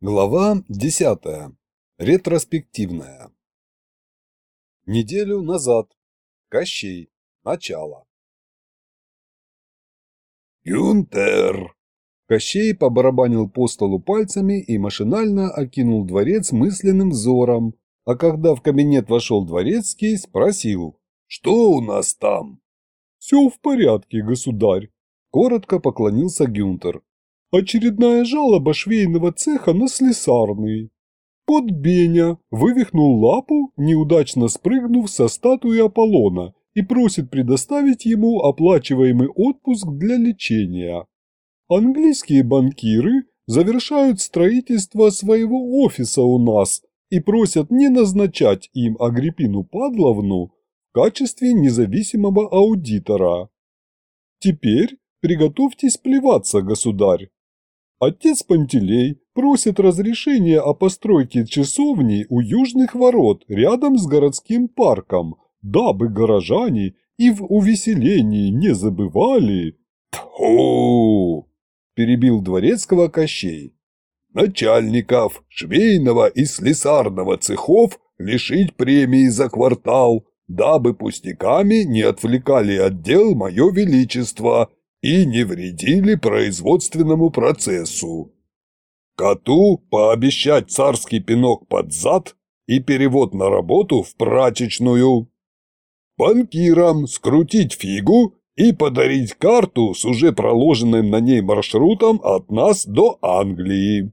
Глава 10. Ретроспективная. Неделю назад. Кощей. Начало. «Гюнтер!» Кощей побарабанил по столу пальцами и машинально окинул дворец мысленным взором, а когда в кабинет вошел дворецкий, спросил «Что у нас там?» «Все в порядке, государь», – коротко поклонился Гюнтер. Очередная жалоба швейного цеха на слесарный. Кот Беня вывихнул лапу, неудачно спрыгнув со статуи Аполлона, и просит предоставить ему оплачиваемый отпуск для лечения. Английские банкиры завершают строительство своего офиса у нас и просят не назначать им Агриппину Падловну в качестве независимого аудитора. Теперь приготовьтесь плеваться, государь. Отец Пантелей просит разрешения о постройке часовни у южных ворот рядом с городским парком, дабы горожане и в увеселении не забывали. «Тьфу!» – перебил дворецкого Кощей. «Начальников швейного и слесарного цехов лишить премии за квартал, дабы пустяками не отвлекали отдел Мое Величество и не вредили производственному процессу. Коту пообещать царский пинок под зад и перевод на работу в прачечную. Банкирам скрутить фигу и подарить карту с уже проложенным на ней маршрутом от нас до Англии.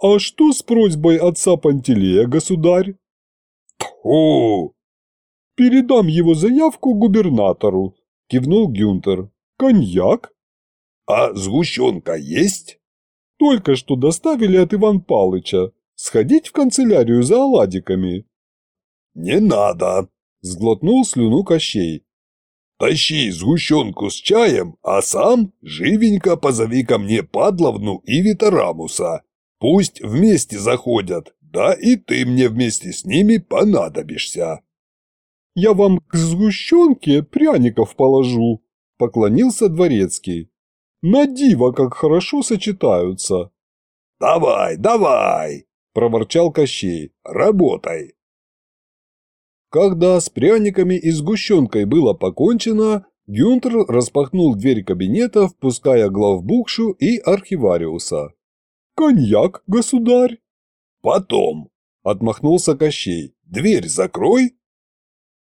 «А что с просьбой отца Пантелея, государь?» «Тьфу!» «Передам его заявку губернатору», – кивнул Гюнтер. «Коньяк?» «А сгущенка есть?» «Только что доставили от Иван Палыча. Сходить в канцелярию за оладиками». «Не надо!» – сглотнул слюну Кощей. «Тащи сгущенку с чаем, а сам живенько позови ко мне Падловну и Витарамуса. Пусть вместе заходят, да и ты мне вместе с ними понадобишься». «Я вам к сгущенке пряников положу», поклонился дворецкий. «На диво, как хорошо сочетаются!» «Давай, давай!» – проворчал Кощей. «Работай!» Когда с пряниками и сгущенкой было покончено, Гюнтер распахнул дверь кабинета, впуская главбухшу и архивариуса. «Коньяк, государь!» «Потом!» – отмахнулся Кощей. «Дверь закрой!»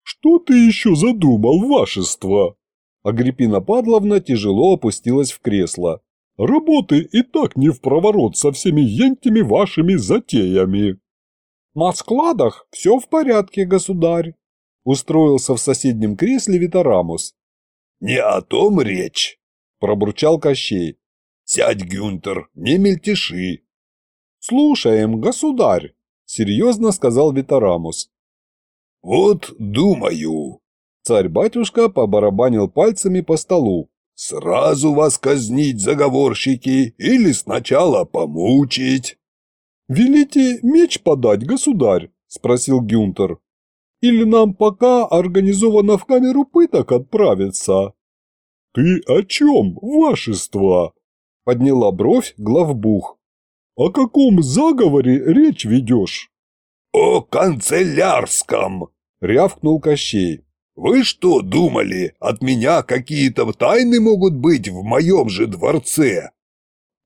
«Что ты еще задумал, вашество?» Агриппина Падловна тяжело опустилась в кресло. «Работы и так не в проворот со всеми ентями вашими затеями». «На складах все в порядке, государь», – устроился в соседнем кресле Витарамус. «Не о том речь», – пробурчал Кощей. «Сядь, Гюнтер, не мельтеши». «Слушаем, государь», – серьезно сказал Витарамус. «Вот думаю», Царь-батюшка побарабанил пальцами по столу. «Сразу вас казнить, заговорщики, или сначала помучить?» «Велите меч подать, государь?» – спросил Гюнтер. «Или нам пока организованно в камеру пыток отправиться?» «Ты о чем, вашество?» – подняла бровь главбух. «О каком заговоре речь ведешь?» «О канцелярском!» – рявкнул Кощей. Вы что думали, от меня какие-то тайны могут быть в моем же дворце?»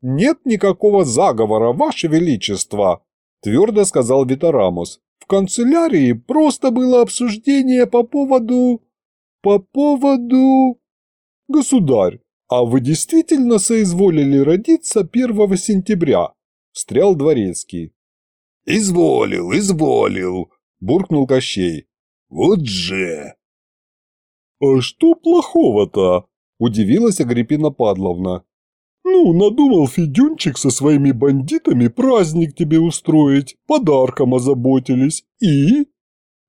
«Нет никакого заговора, Ваше Величество», – твердо сказал Витарамус. «В канцелярии просто было обсуждение по поводу... по поводу...» «Государь, а вы действительно соизволили родиться 1 сентября?» – встрял Дворецкий. «Изволил, изволил», – буркнул Кощей. «Вот же!» «А что плохого-то?» – удивилась Агриппина Падловна. «Ну, надумал Федюнчик со своими бандитами праздник тебе устроить, подарком озаботились, и...»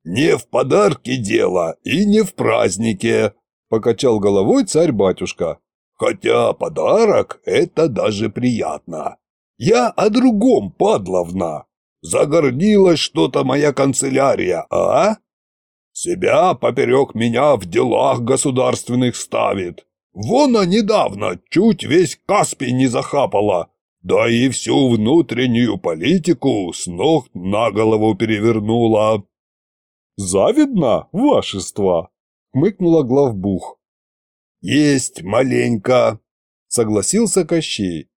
«Не в подарке дело и не в празднике», – покачал головой царь-батюшка. «Хотя подарок – это даже приятно. Я о другом, падловна. Загордилась что-то моя канцелярия, а?» Себя поперек меня в делах государственных ставит. Вон, а недавно чуть весь Каспий не захапала. да и всю внутреннюю политику с ног на голову перевернула. «Завидно, вашество!» – хмыкнула главбух. «Есть маленько», – согласился Кощей.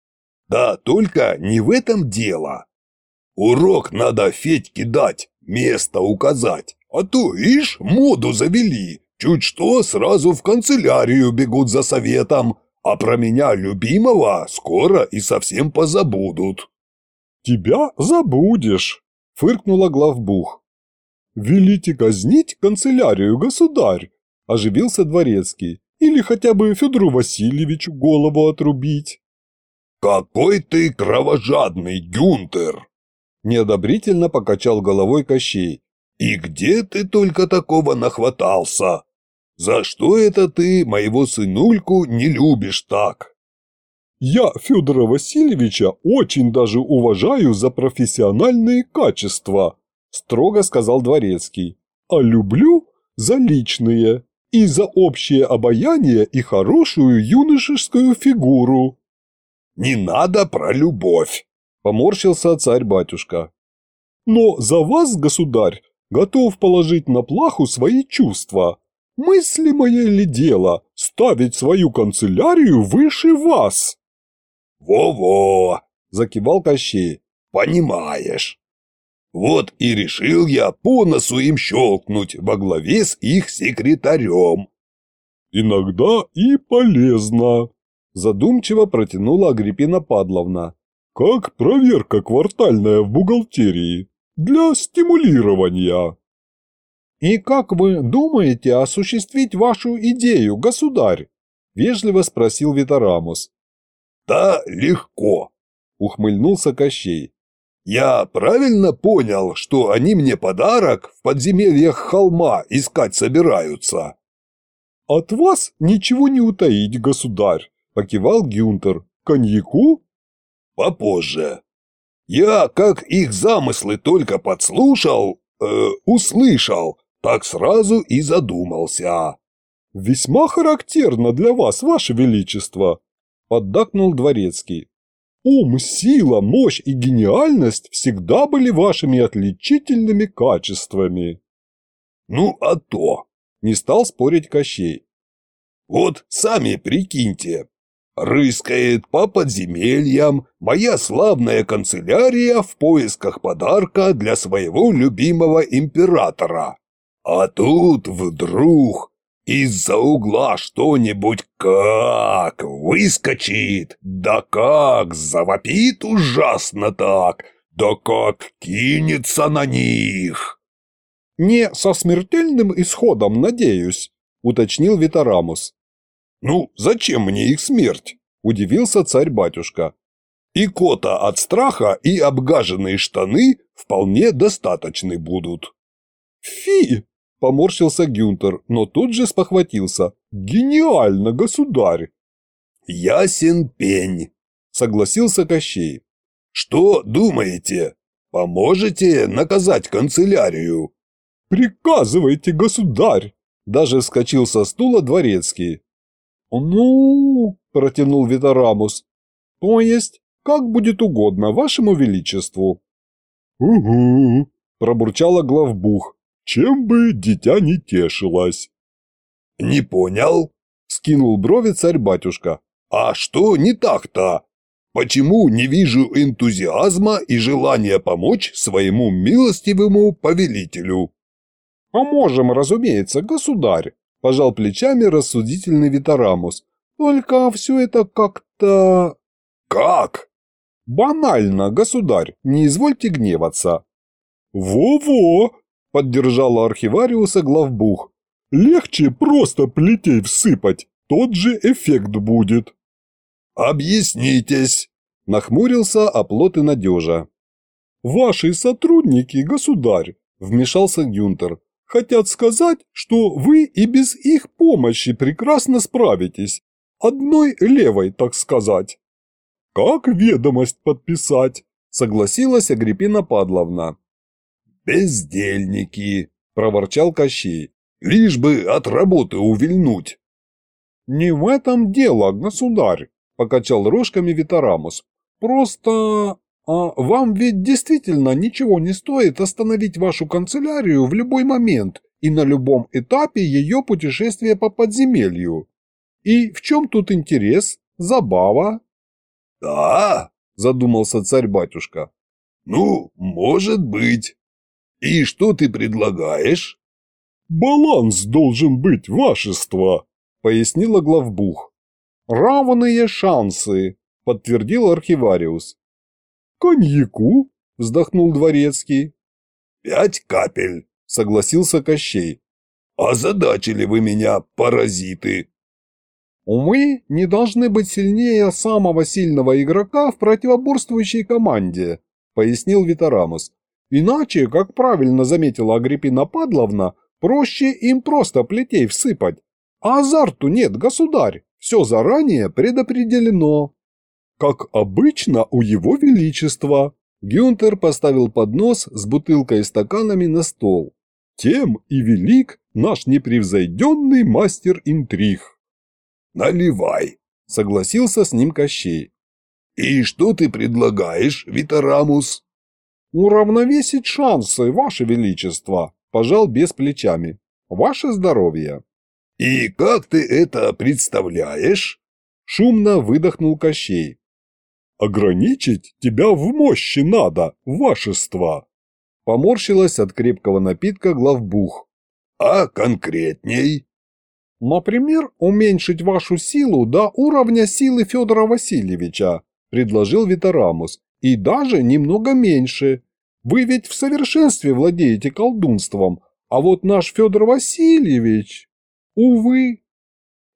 «Да только не в этом дело. Урок надо Федьке дать, место указать, а то, ишь, моду завели, чуть что сразу в канцелярию бегут за советом, а про меня любимого скоро и совсем позабудут». «Тебя забудешь», – фыркнула главбух. «Велите казнить канцелярию, государь!» – оживился дворецкий. «Или хотя бы Федору Васильевичу голову отрубить». «Какой ты кровожадный, Гюнтер!» – неодобрительно покачал головой Кощей. «И где ты только такого нахватался? За что это ты моего сынульку не любишь так?» «Я Федора Васильевича очень даже уважаю за профессиональные качества», – строго сказал Дворецкий. «А люблю за личные и за общее обаяние и хорошую юношескую фигуру». «Не надо про любовь», – поморщился царь-батюшка. «Но за вас, государь, готов положить на плаху свои чувства. Мыслимое ли дело ставить свою канцелярию выше вас?» «Во-во!» – закивал Кощей. «Понимаешь». Вот и решил я по носу им щелкнуть во главе с их секретарем. «Иногда и полезно», – задумчиво протянула Агриппина Падловна. «Как проверка квартальная в бухгалтерии. Для стимулирования». «И как вы думаете осуществить вашу идею, государь?» – вежливо спросил Витарамус. «Да легко», – ухмыльнулся Кощей. «Я правильно понял, что они мне подарок в подземельях холма искать собираются?» «От вас ничего не утаить, государь», – покивал Гюнтер. «Коньяку?» «Попозже. Я, как их замыслы только подслушал, э, услышал, так сразу и задумался». «Весьма характерно для вас, ваше величество», – поддакнул дворецкий. Ум, сила, мощь и гениальность всегда были вашими отличительными качествами. Ну, а то, не стал спорить Кощей. Вот сами прикиньте, рыскает по подземельям моя славная канцелярия в поисках подарка для своего любимого императора. А тут вдруг из-за угла что-нибудь как выскочит, да как завопит ужасно так, да как кинется на них. «Не со смертельным исходом, надеюсь», — уточнил Витарамус. «Ну, зачем мне их смерть?» – удивился царь-батюшка. «И кота от страха, и обгаженные штаны вполне достаточны будут». «Фи!» Поморщился Гюнтер, но тут же спохватился. «Гениально, государь!» «Ясен пень!» – согласился Кощей. «Что думаете? Поможете наказать канцелярию?» «Приказывайте, государь!» – даже вскочил со стула дворецкий. «Ну...» – протянул Витарамус. «То есть, как будет угодно вашему величеству». «Угу», – пробурчала главбух, чем бы дитя не тешилось. «Не понял?» – скинул брови царь-батюшка. «А что не так-то? Почему не вижу энтузиазма и желания помочь своему милостивому повелителю?» «Поможем, разумеется, государь», – пожал плечами рассудительный Витарамус. «Только все это как-то...» «Как?» «Банально, государь, не извольте гневаться». «Во-во!» – поддержала архивариуса главбух. «Легче просто плетей всыпать, тот же эффект будет». «Объяснитесь», – нахмурился оплот и надежа. «Ваши сотрудники, государь», – вмешался Гюнтер, – «хотят сказать, что вы и без их помощи прекрасно справитесь. Одной левой, так сказать». «Как ведомость подписать?» – согласилась Агриппина Падловна. «Бездельники!» – проворчал Кощей. «Лишь бы от работы увильнуть!» «Не в этом дело, государь!» – покачал рожками Витарамус. Просто... А вам ведь действительно ничего не стоит остановить вашу канцелярию в любой момент и на любом этапе ее путешествия по подземелью. И в чем тут интерес? Забава?» «Да», – задумался царь-батюшка. «Ну, может быть. И что ты предлагаешь?» «Баланс должен быть, вашество», – пояснила главбух. «Равные шансы», – подтвердил архивариус. «Коньяку?» – вздохнул дворецкий. «Пять капель», – согласился Кощей. «Озадачили вы меня, паразиты!» «Мы не должны быть сильнее самого сильного игрока в противоборствующей команде», – пояснил Витарамус. «Иначе, как правильно заметила Агриппина Падловна, Проще им просто плетей всыпать. А азарту нет, государь. Все заранее предопределено. Как обычно у его величества. Гюнтер поставил поднос с бутылкой и стаканами на стол. Тем и велик наш непревзойденный мастер интриг. «Наливай», — согласился с ним Кощей. «И что ты предлагаешь, Витарамус?» «Уравновесить шансы, ваше величество», Пожал без плечами. Ваше здоровье. И как ты это представляешь? Шумно выдохнул Кощей. Ограничить тебя в мощи надо, вашество. Поморщилась от крепкого напитка главбух. А конкретней? Например, уменьшить вашу силу до уровня силы Федора Васильевича, предложил Витарамус, и даже немного меньше, вы ведь в совершенстве владеете колдунством, а вот наш Федор Васильевич... Увы.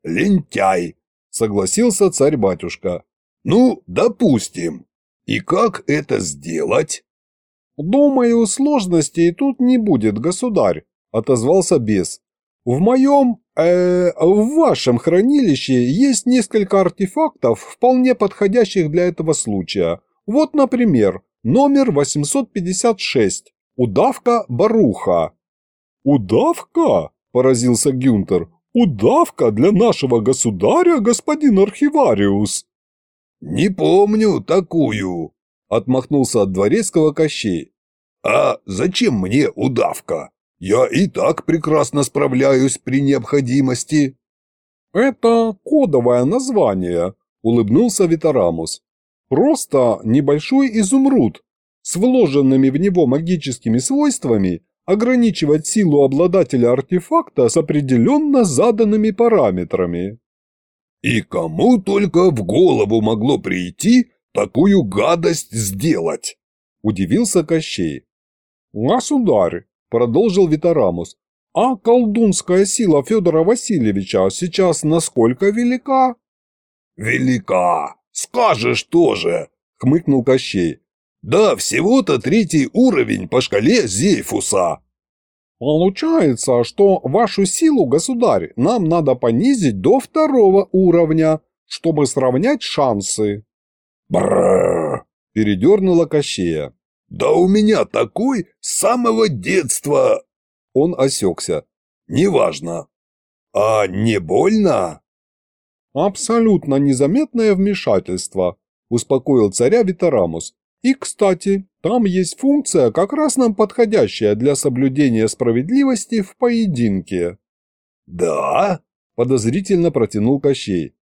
Лентяй, согласился царь-батюшка. Ну, допустим. И как это сделать? Думаю, сложностей тут не будет, государь, отозвался бес. В моем, э, в вашем хранилище есть несколько артефактов, вполне подходящих для этого случая. Вот, например, Номер 856. Удавка Баруха. «Удавка?» – поразился Гюнтер. «Удавка для нашего государя, господин архивариус!» «Не помню такую!» – отмахнулся от дворецкого Кощей. «А зачем мне удавка? Я и так прекрасно справляюсь при необходимости». «Это кодовое название», – улыбнулся Витарамус. Просто небольшой изумруд с вложенными в него магическими свойствами ограничивать силу обладателя артефакта с определенно заданными параметрами. И кому только в голову могло прийти такую гадость сделать? Удивился Кощей. Государь, продолжил Витарамус, а колдунская сила Федора Васильевича сейчас насколько велика? Велика, «Скажешь тоже!» – хмыкнул Кощей. «Да, всего-то третий уровень по шкале Зейфуса». «Получается, что вашу силу, государь, нам надо понизить до второго уровня, чтобы сравнять шансы». «Брррр!» – передернула Кощея. «Да у меня такой с самого детства!» Он осекся. «Неважно. А не больно?» «Абсолютно незаметное вмешательство», – успокоил царя Витарамус. «И, кстати, там есть функция, как раз нам подходящая для соблюдения справедливости в поединке». «Да?» – подозрительно протянул Кощей.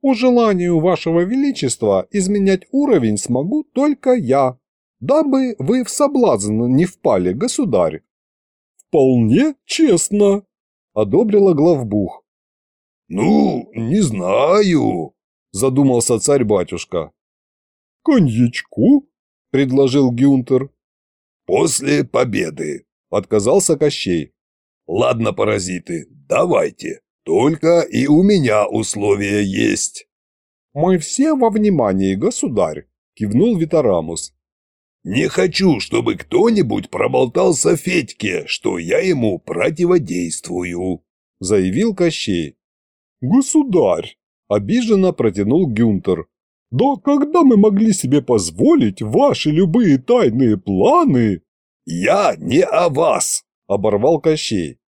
«По желанию вашего величества изменять уровень смогу только я, дабы вы в соблазн не впали, государь». «Вполне честно», – одобрила главбух. «Ну, не знаю», – задумался царь-батюшка. «Коньячку?» – предложил Гюнтер. «После победы», – отказался Кощей. «Ладно, паразиты, давайте, только и у меня условия есть». «Мы все во внимании, государь», – кивнул Витарамус. «Не хочу, чтобы кто-нибудь проболтался Федьке, что я ему противодействую», – заявил Кощей. «Государь!» – обиженно протянул Гюнтер. «Да когда мы могли себе позволить ваши любые тайные планы?» «Я не о вас!» – оборвал Кощей.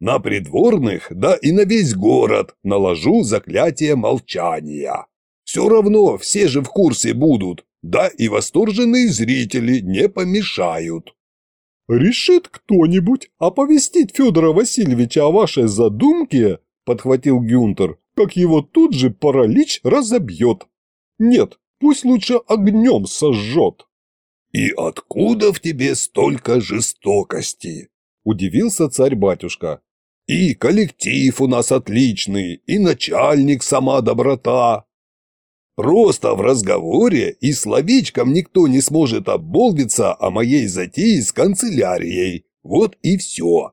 «На придворных, да и на весь город наложу заклятие молчания. Все равно все же в курсе будут, да и восторженные зрители не помешают. «Решит кто-нибудь оповестить Федора Васильевича о вашей задумке?» – подхватил Гюнтер, как его тут же паралич разобьет. «Нет, пусть лучше огнем сожжет». «И откуда в тебе столько жестокости?» – удивился царь-батюшка. «И коллектив у нас отличный, и начальник сама доброта. Просто в разговоре и словечком никто не сможет обмолвиться о моей затее с канцелярией. Вот и все».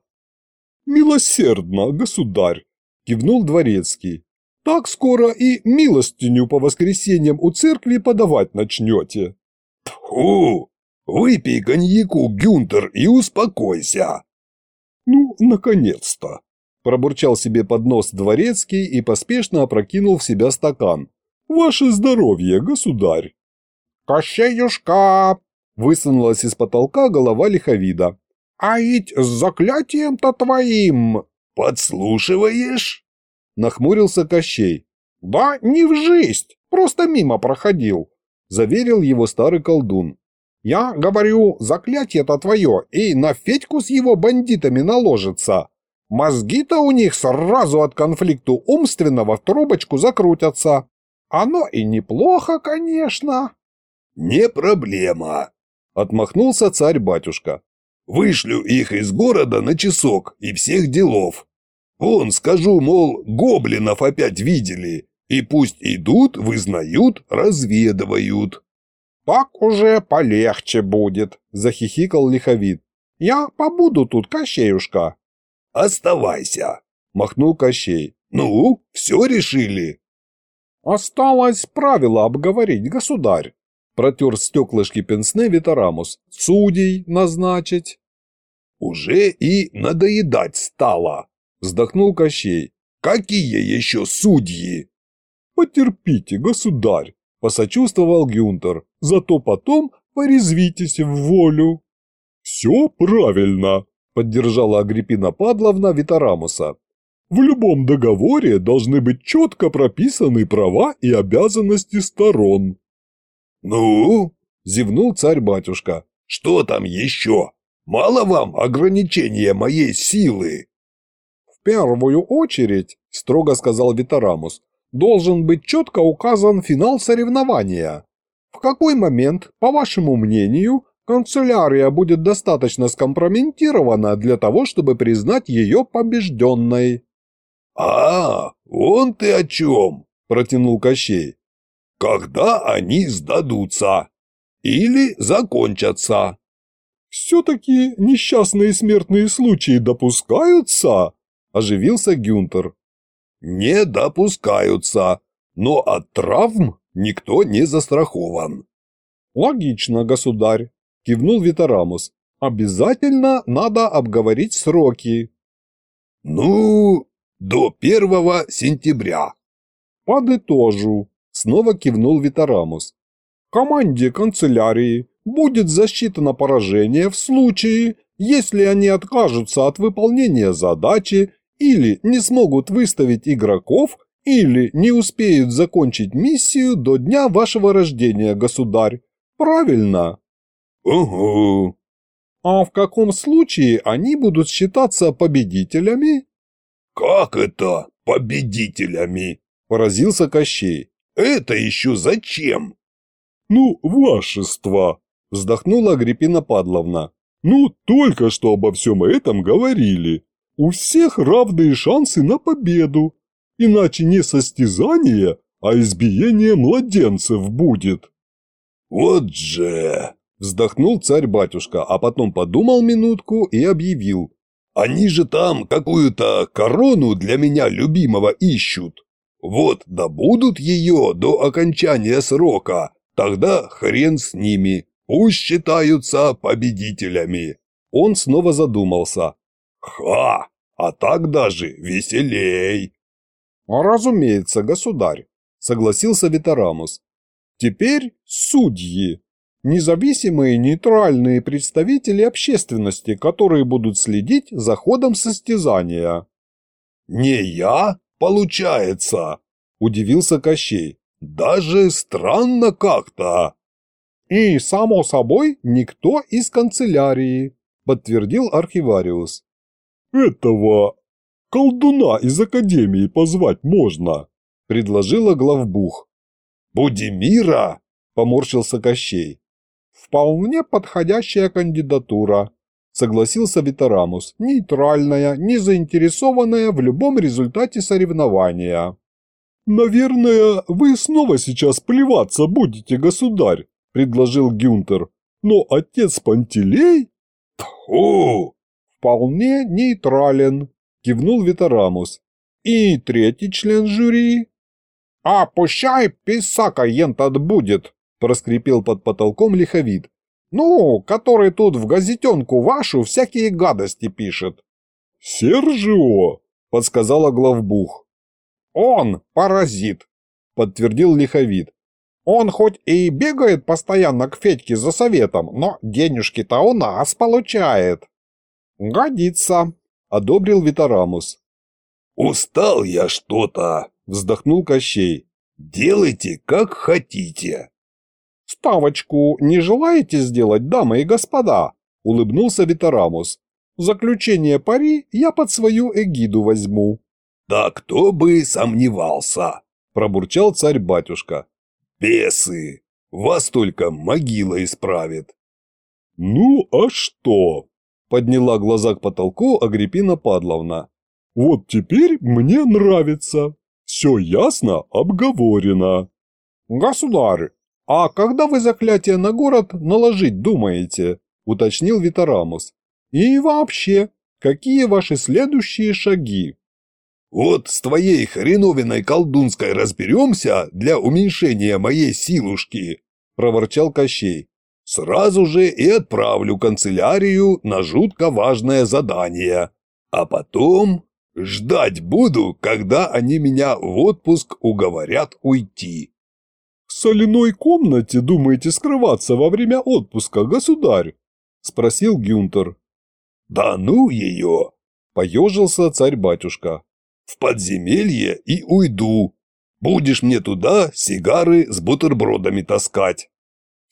«Милосердно, государь!» – кивнул дворецкий. «Так скоро и милостиню по воскресеньям у церкви подавать начнете». «Тьфу! Выпей коньяку, Гюнтер, и успокойся!» «Ну, наконец-то!» – пробурчал себе под нос дворецкий и поспешно опрокинул в себя стакан. «Ваше здоровье, государь!» «Кощеюшка!» – высунулась из потолка голова лиховида. «А ведь с заклятием-то твоим...» «Подслушиваешь?» – нахмурился Кощей. «Да не в жизнь, просто мимо проходил», – заверил его старый колдун. «Я говорю, заклятие-то твое и на Федьку с его бандитами наложится. Мозги-то у них сразу от конфликту умственного в трубочку закрутятся. Оно и неплохо, конечно». «Не проблема», — отмахнулся царь-батюшка. «Вышлю их из города на часок и всех делов. Вон, скажу, мол, гоблинов опять видели, и пусть идут, вызнают, разведывают». «Так уже полегче будет», — захихикал лиховид. «Я побуду тут, Кощеюшка». «Оставайся», — махнул Кощей. «Ну, все решили?» «Осталось правило обговорить, государь», — протер стеклышки пенсне Витарамус. «Судей назначить». «Уже и надоедать стало», — вздохнул Кощей. «Какие еще судьи?» «Потерпите, государь», — посочувствовал Гюнтер. «Зато потом порезвитесь в волю». «Все правильно», — поддержала Агриппина Падловна Витарамуса. В любом договоре должны быть четко прописаны права и обязанности сторон. «Ну?» – зевнул царь-батюшка. «Что там еще? Мало вам ограничения моей силы?» «В первую очередь, – строго сказал Витарамус, – должен быть четко указан финал соревнования. В какой момент, по вашему мнению, канцелярия будет достаточно скомпрометирована для того, чтобы признать ее побежденной?» «А, вон ты о чем!» – протянул Кощей. «Когда они сдадутся? Или закончатся?» «Все-таки несчастные смертные случаи допускаются?» – оживился Гюнтер. «Не допускаются, но от травм никто не застрахован». «Логично, государь», – кивнул Витарамус. «Обязательно надо обговорить сроки». «Ну, до первого сентября. Подытожу, снова кивнул Витарамус. Команде канцелярии будет засчитано поражение в случае, если они откажутся от выполнения задачи или не смогут выставить игроков, или не успеют закончить миссию до дня вашего рождения, государь. Правильно? Угу. А в каком случае они будут считаться победителями? «Как это победителями?» – поразился Кощей. «Это еще зачем?» «Ну, вашество!» – вздохнула Агриппина Падловна. «Ну, только что обо всем этом говорили. У всех равные шансы на победу. Иначе не состязание, а избиение младенцев будет». «Вот же!» – вздохнул царь-батюшка, а потом подумал минутку и объявил. Они же там какую-то корону для меня любимого ищут. Вот добудут ее до окончания срока, тогда хрен с ними, пусть считаются победителями». Он снова задумался. «Ха! А так даже веселей!» «Разумеется, государь», — согласился Витарамус. «Теперь судьи независимые нейтральные представители общественности, которые будут следить за ходом состязания. «Не я, получается?» – удивился Кощей. Даже странно как-то. И, само собой, никто из канцелярии, подтвердил архивариус. Этого колдуна из академии позвать можно, предложила главбух. Будимира? Поморщился Кощей. Вполне подходящая кандидатура, согласился Витарамус, нейтральная, не заинтересованная в любом результате соревнования. «Наверное, вы снова сейчас плеваться будете, государь», – предложил Гюнтер. «Но отец Пантелей?» «Тьфу!» «Вполне нейтрален», – кивнул Витарамус. «И третий член жюри?» «А пущай писака ентот будет», – проскрипел под потолком лиховид. «Ну, который тут в газетенку вашу всякие гадости пишет». «Сержио», – подсказала главбух. «Он паразит», – подтвердил лиховид. «Он хоть и бегает постоянно к Федьке за советом, но денежки-то у нас получает». «Годится», – одобрил Витарамус. «Устал я что-то», – вздохнул Кощей. «Делайте, как хотите». «Ставочку не желаете сделать, дамы и господа?» – улыбнулся Витарамус. «Заключение пари я под свою эгиду возьму». «Да кто бы сомневался!» – пробурчал царь-батюшка. «Бесы! Вас только могила исправит!» «Ну, а что?» – подняла глаза к потолку Агриппина Падловна. «Вот теперь мне нравится. Все ясно, обговорено». «Государь, «А когда вы заклятие на город наложить думаете?» – уточнил Витарамус. «И вообще, какие ваши следующие шаги?» «Вот с твоей хреновиной колдунской разберемся для уменьшения моей силушки», – проворчал Кощей. «Сразу же и отправлю канцелярию на жутко важное задание. А потом ждать буду, когда они меня в отпуск уговорят уйти». «В соляной комнате думаете скрываться во время отпуска, государь?» – спросил Гюнтер. «Да ну ее!» – поежился царь-батюшка. «В подземелье и уйду. Будешь мне туда сигары с бутербродами таскать».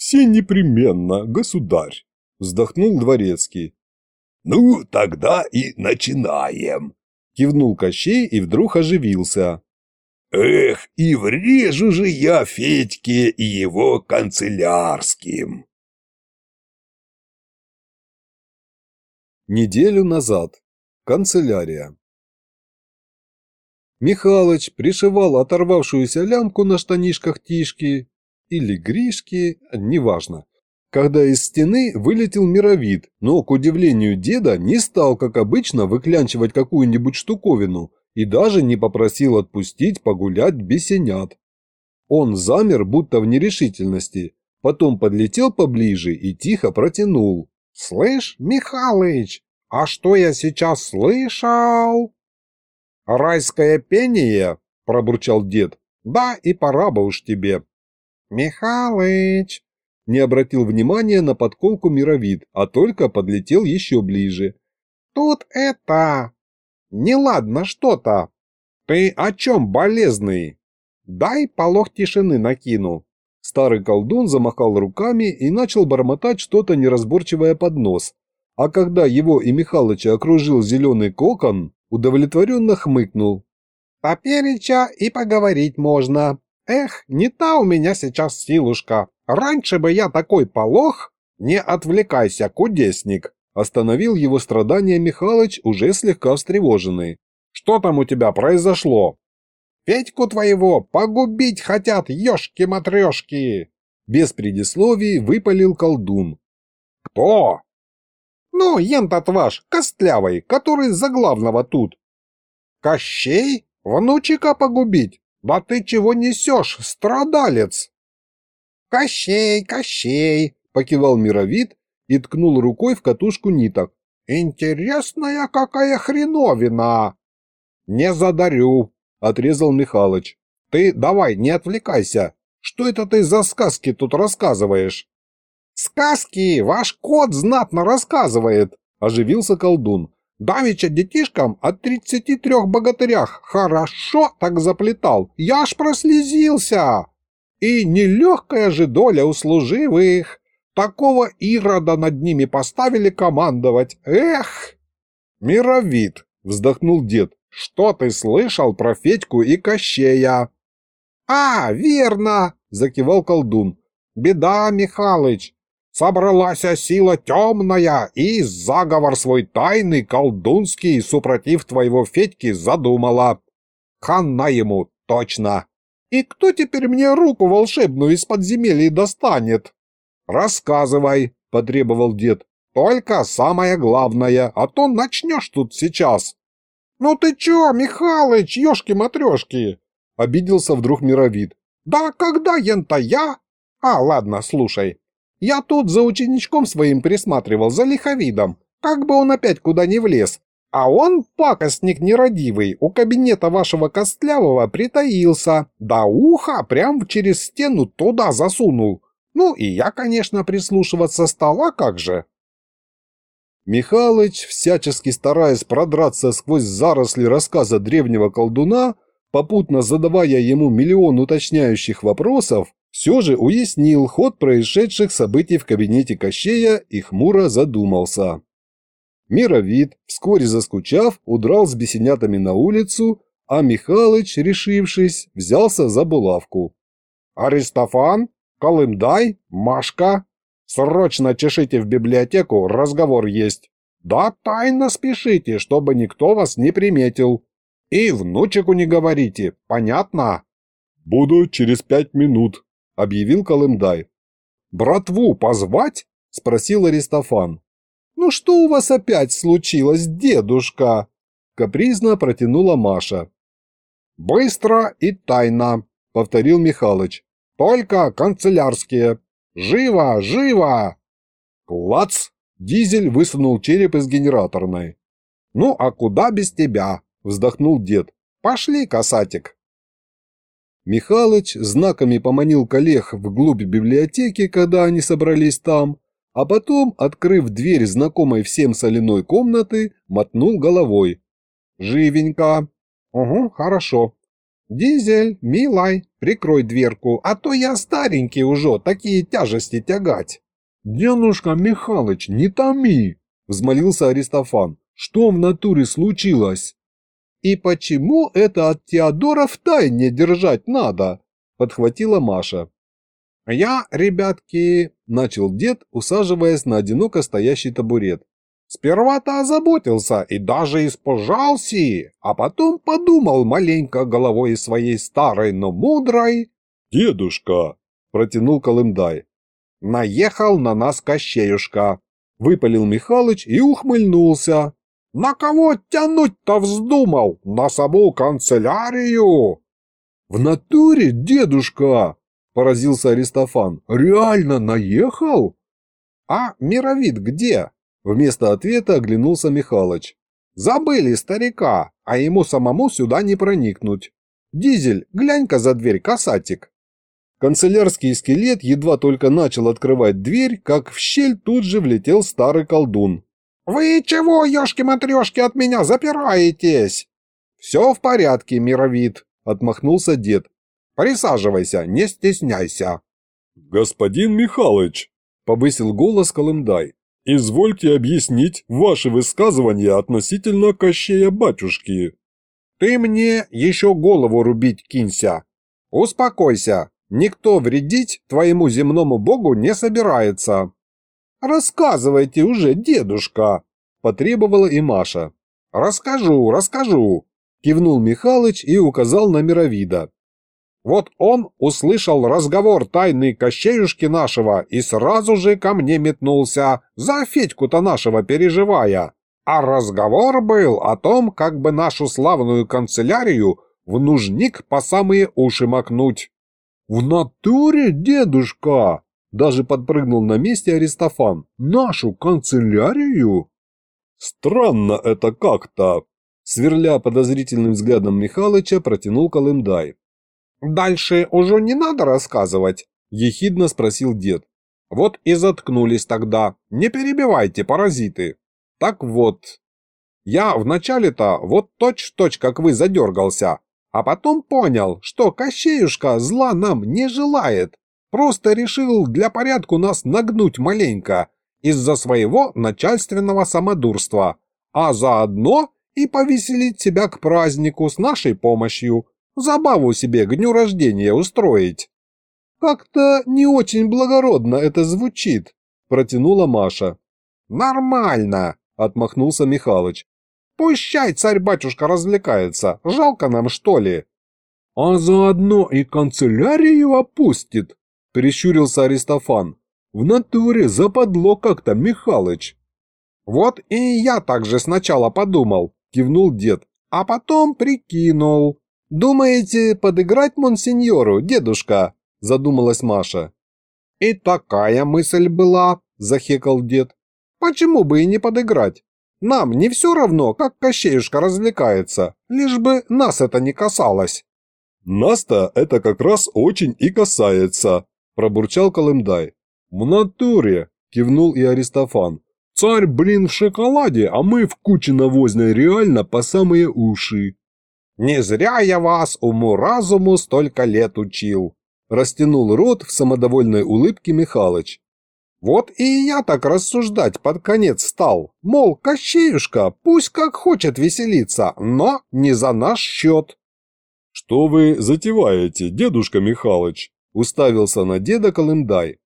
«Все непременно, государь», – вздохнул дворецкий. «Ну, тогда и начинаем», – кивнул Кощей и вдруг оживился. Эх, и врежу же я Федьке и его канцелярским. Неделю назад. Канцелярия. Михалыч пришивал оторвавшуюся лямку на штанишках Тишки или Гришки, неважно, когда из стены вылетел мировид, но, к удивлению деда, не стал, как обычно, выклянчивать какую-нибудь штуковину, и даже не попросил отпустить погулять бесенят. Он замер, будто в нерешительности, потом подлетел поближе и тихо протянул. «Слышь, Михалыч, а что я сейчас слышал?» «Райское пение?» – пробурчал дед. «Да, и пора бы уж тебе». «Михалыч!» Не обратил внимания на подколку мировид, а только подлетел еще ближе. «Тут это... Неладно что-то. Ты о чем, болезный? Дай полог тишины накину. Старый колдун замахал руками и начал бормотать что-то неразборчивое под нос. А когда его и Михалыча окружил зеленый кокон, удовлетворенно хмыкнул. «Попереча и поговорить можно. Эх, не та у меня сейчас силушка. Раньше бы я такой полох. Не отвлекайся, кудесник. Остановил его страдания Михалыч, уже слегка встревоженный. «Что там у тебя произошло?» «Петьку твоего погубить хотят, ешки-матрешки!» Без предисловий выпалил колдун. «Кто?» «Ну, ентот ваш, костлявый, который за главного тут». «Кощей? Внучика погубить? Да ты чего несешь, страдалец?» «Кощей, Кощей!» — покивал мировид и ткнул рукой в катушку ниток. «Интересная какая хреновина!» «Не задарю», — отрезал Михалыч. «Ты давай, не отвлекайся. Что это ты за сказки тут рассказываешь?» «Сказки ваш кот знатно рассказывает», — оживился колдун. «Давеча детишкам тридцати трех богатырях хорошо так заплетал. Я аж прослезился. И нелегкая же доля у служивых. Такого Ирода над ними поставили командовать. Эх! Мировид, вздохнул дед. Что ты слышал про Федьку и Кощея? А, верно, закивал колдун. Беда, Михалыч. Собралась сила темная и заговор свой тайный колдунский супротив твоего Федьки задумала. Ханна ему, точно. И кто теперь мне руку волшебную из подземелья достанет? Рассказывай, потребовал дед. Только самое главное, а то начнешь тут сейчас. Ну ты чё, Михалыч, ёшки-матрёшки? Обиделся вдруг мировид. Да когда ента я? А, ладно, слушай. Я тут за ученичком своим присматривал, за лиховидом. Как бы он опять куда не влез. А он, пакостник нерадивый, у кабинета вашего Костлявого притаился. Да ухо прям через стену туда засунул. Ну и я, конечно, прислушиваться стал, а как же? Михалыч, всячески стараясь продраться сквозь заросли рассказа древнего колдуна, попутно задавая ему миллион уточняющих вопросов, все же уяснил ход происшедших событий в кабинете Кощея и хмуро задумался. Мировид, вскоре заскучав, удрал с бесенятами на улицу, а Михалыч, решившись, взялся за булавку. «Аристофан? Колымдай? Машка? Срочно чешите в библиотеку, разговор есть. Да тайно спешите, чтобы никто вас не приметил. И внучику не говорите, понятно?» «Буду через пять минут», — объявил Колымдай. «Братву позвать?» — спросил Аристофан. «Ну что у вас опять случилось, дедушка?» — капризно протянула Маша. «Быстро и тайно», — повторил Михалыч. «Только канцелярские. Живо, живо!» Клац! Дизель высунул череп из генераторной. «Ну, а куда без тебя?» — вздохнул дед. «Пошли, касатик!» Михалыч знаками поманил коллег вглубь библиотеки, когда они собрались там, а потом, открыв дверь знакомой всем соляной комнаты, мотнул головой. «Живенько!» «Угу, хорошо. Дизель, милай, прикрой дверку, а то я старенький уже, такие тяжести тягать». «Дедушка Михалыч, не томи!» – взмолился Аристофан. «Что в натуре случилось?» «И почему это от Теодора в тайне держать надо?» – подхватила Маша. «Я, ребятки», – начал дед, усаживаясь на одиноко стоящий табурет. «Сперва-то озаботился и даже испужался, а потом подумал маленько головой своей старой, но мудрой». «Дедушка», – протянул Колымдай. «Наехал на нас Кощеюшка», – выпалил Михалыч и ухмыльнулся. «На кого тянуть-то вздумал? На саму канцелярию?» «В натуре, дедушка!» – поразился Аристофан. «Реально наехал?» «А мировид где?» – вместо ответа оглянулся Михалыч. «Забыли старика, а ему самому сюда не проникнуть. Дизель, глянь-ка за дверь, касатик». Канцелярский скелет едва только начал открывать дверь, как в щель тут же влетел старый колдун. «Вы чего, ешки-матрешки, от меня запираетесь?» «Все в порядке, мировид», — отмахнулся дед. Присаживайся, не стесняйся. Господин Михалыч, повысил голос Колымдай, извольте объяснить ваши высказывания относительно Кощея батюшки. Ты мне еще голову рубить кинься. Успокойся, никто вредить твоему земному богу не собирается. Рассказывайте уже, дедушка, потребовала и Маша. Расскажу, расскажу, кивнул Михалыч и указал на мировида. Вот он услышал разговор тайный Кощеюшки нашего и сразу же ко мне метнулся, за Федьку-то нашего переживая. А разговор был о том, как бы нашу славную канцелярию в нужник по самые уши макнуть. «В натуре, дедушка!» Даже подпрыгнул на месте Аристофан. «Нашу канцелярию?» «Странно это как-то!» Сверля подозрительным взглядом Михалыча, протянул Колымдай. «Дальше уже не надо рассказывать?» – ехидно спросил дед. «Вот и заткнулись тогда. Не перебивайте, паразиты. Так вот, я вначале-то вот точь-в-точь, -точь, как вы, задергался, А потом понял, что Кощеюшка зла нам не желает. Просто решил для порядку нас нагнуть маленько из-за своего начальственного самодурства, а заодно и повеселить себя к празднику с нашей помощью, забаву себе к дню рождения устроить. «Как-то не очень благородно это звучит», – протянула Маша. «Нормально», – отмахнулся Михалыч. «Пущай царь-батюшка развлекается, жалко нам что ли?» «А заодно и канцелярию опустит», – прищурился Аристофан. «В натуре западло как-то, Михалыч». «Вот и я так же сначала подумал», – кивнул дед, – «а потом прикинул». «Думаете, подыграть монсеньору, дедушка?» – задумалась Маша. «И такая мысль была», – захекал дед. «Почему бы и не подыграть? Нам не все равно, как Кощеюшка развлекается, лишь бы нас это не касалось». «Нас-то это как раз очень и касается», – пробурчал Колымдай. «В натуре», – кивнул и Аристофан. «Царь, блин, в шоколаде, а мы в куче навозной реально по самые уши». «Не зря я вас уму-разуму столько лет учил», Растянул рот в самодовольной улыбке Михалыч. Вот и я так рассуждать под конец стал. Мол, Кощеюшка, пусть как хочет веселиться, но не за наш счет. «Что вы затеваете, дедушка Михалыч?» Уставился на деда Колымдай.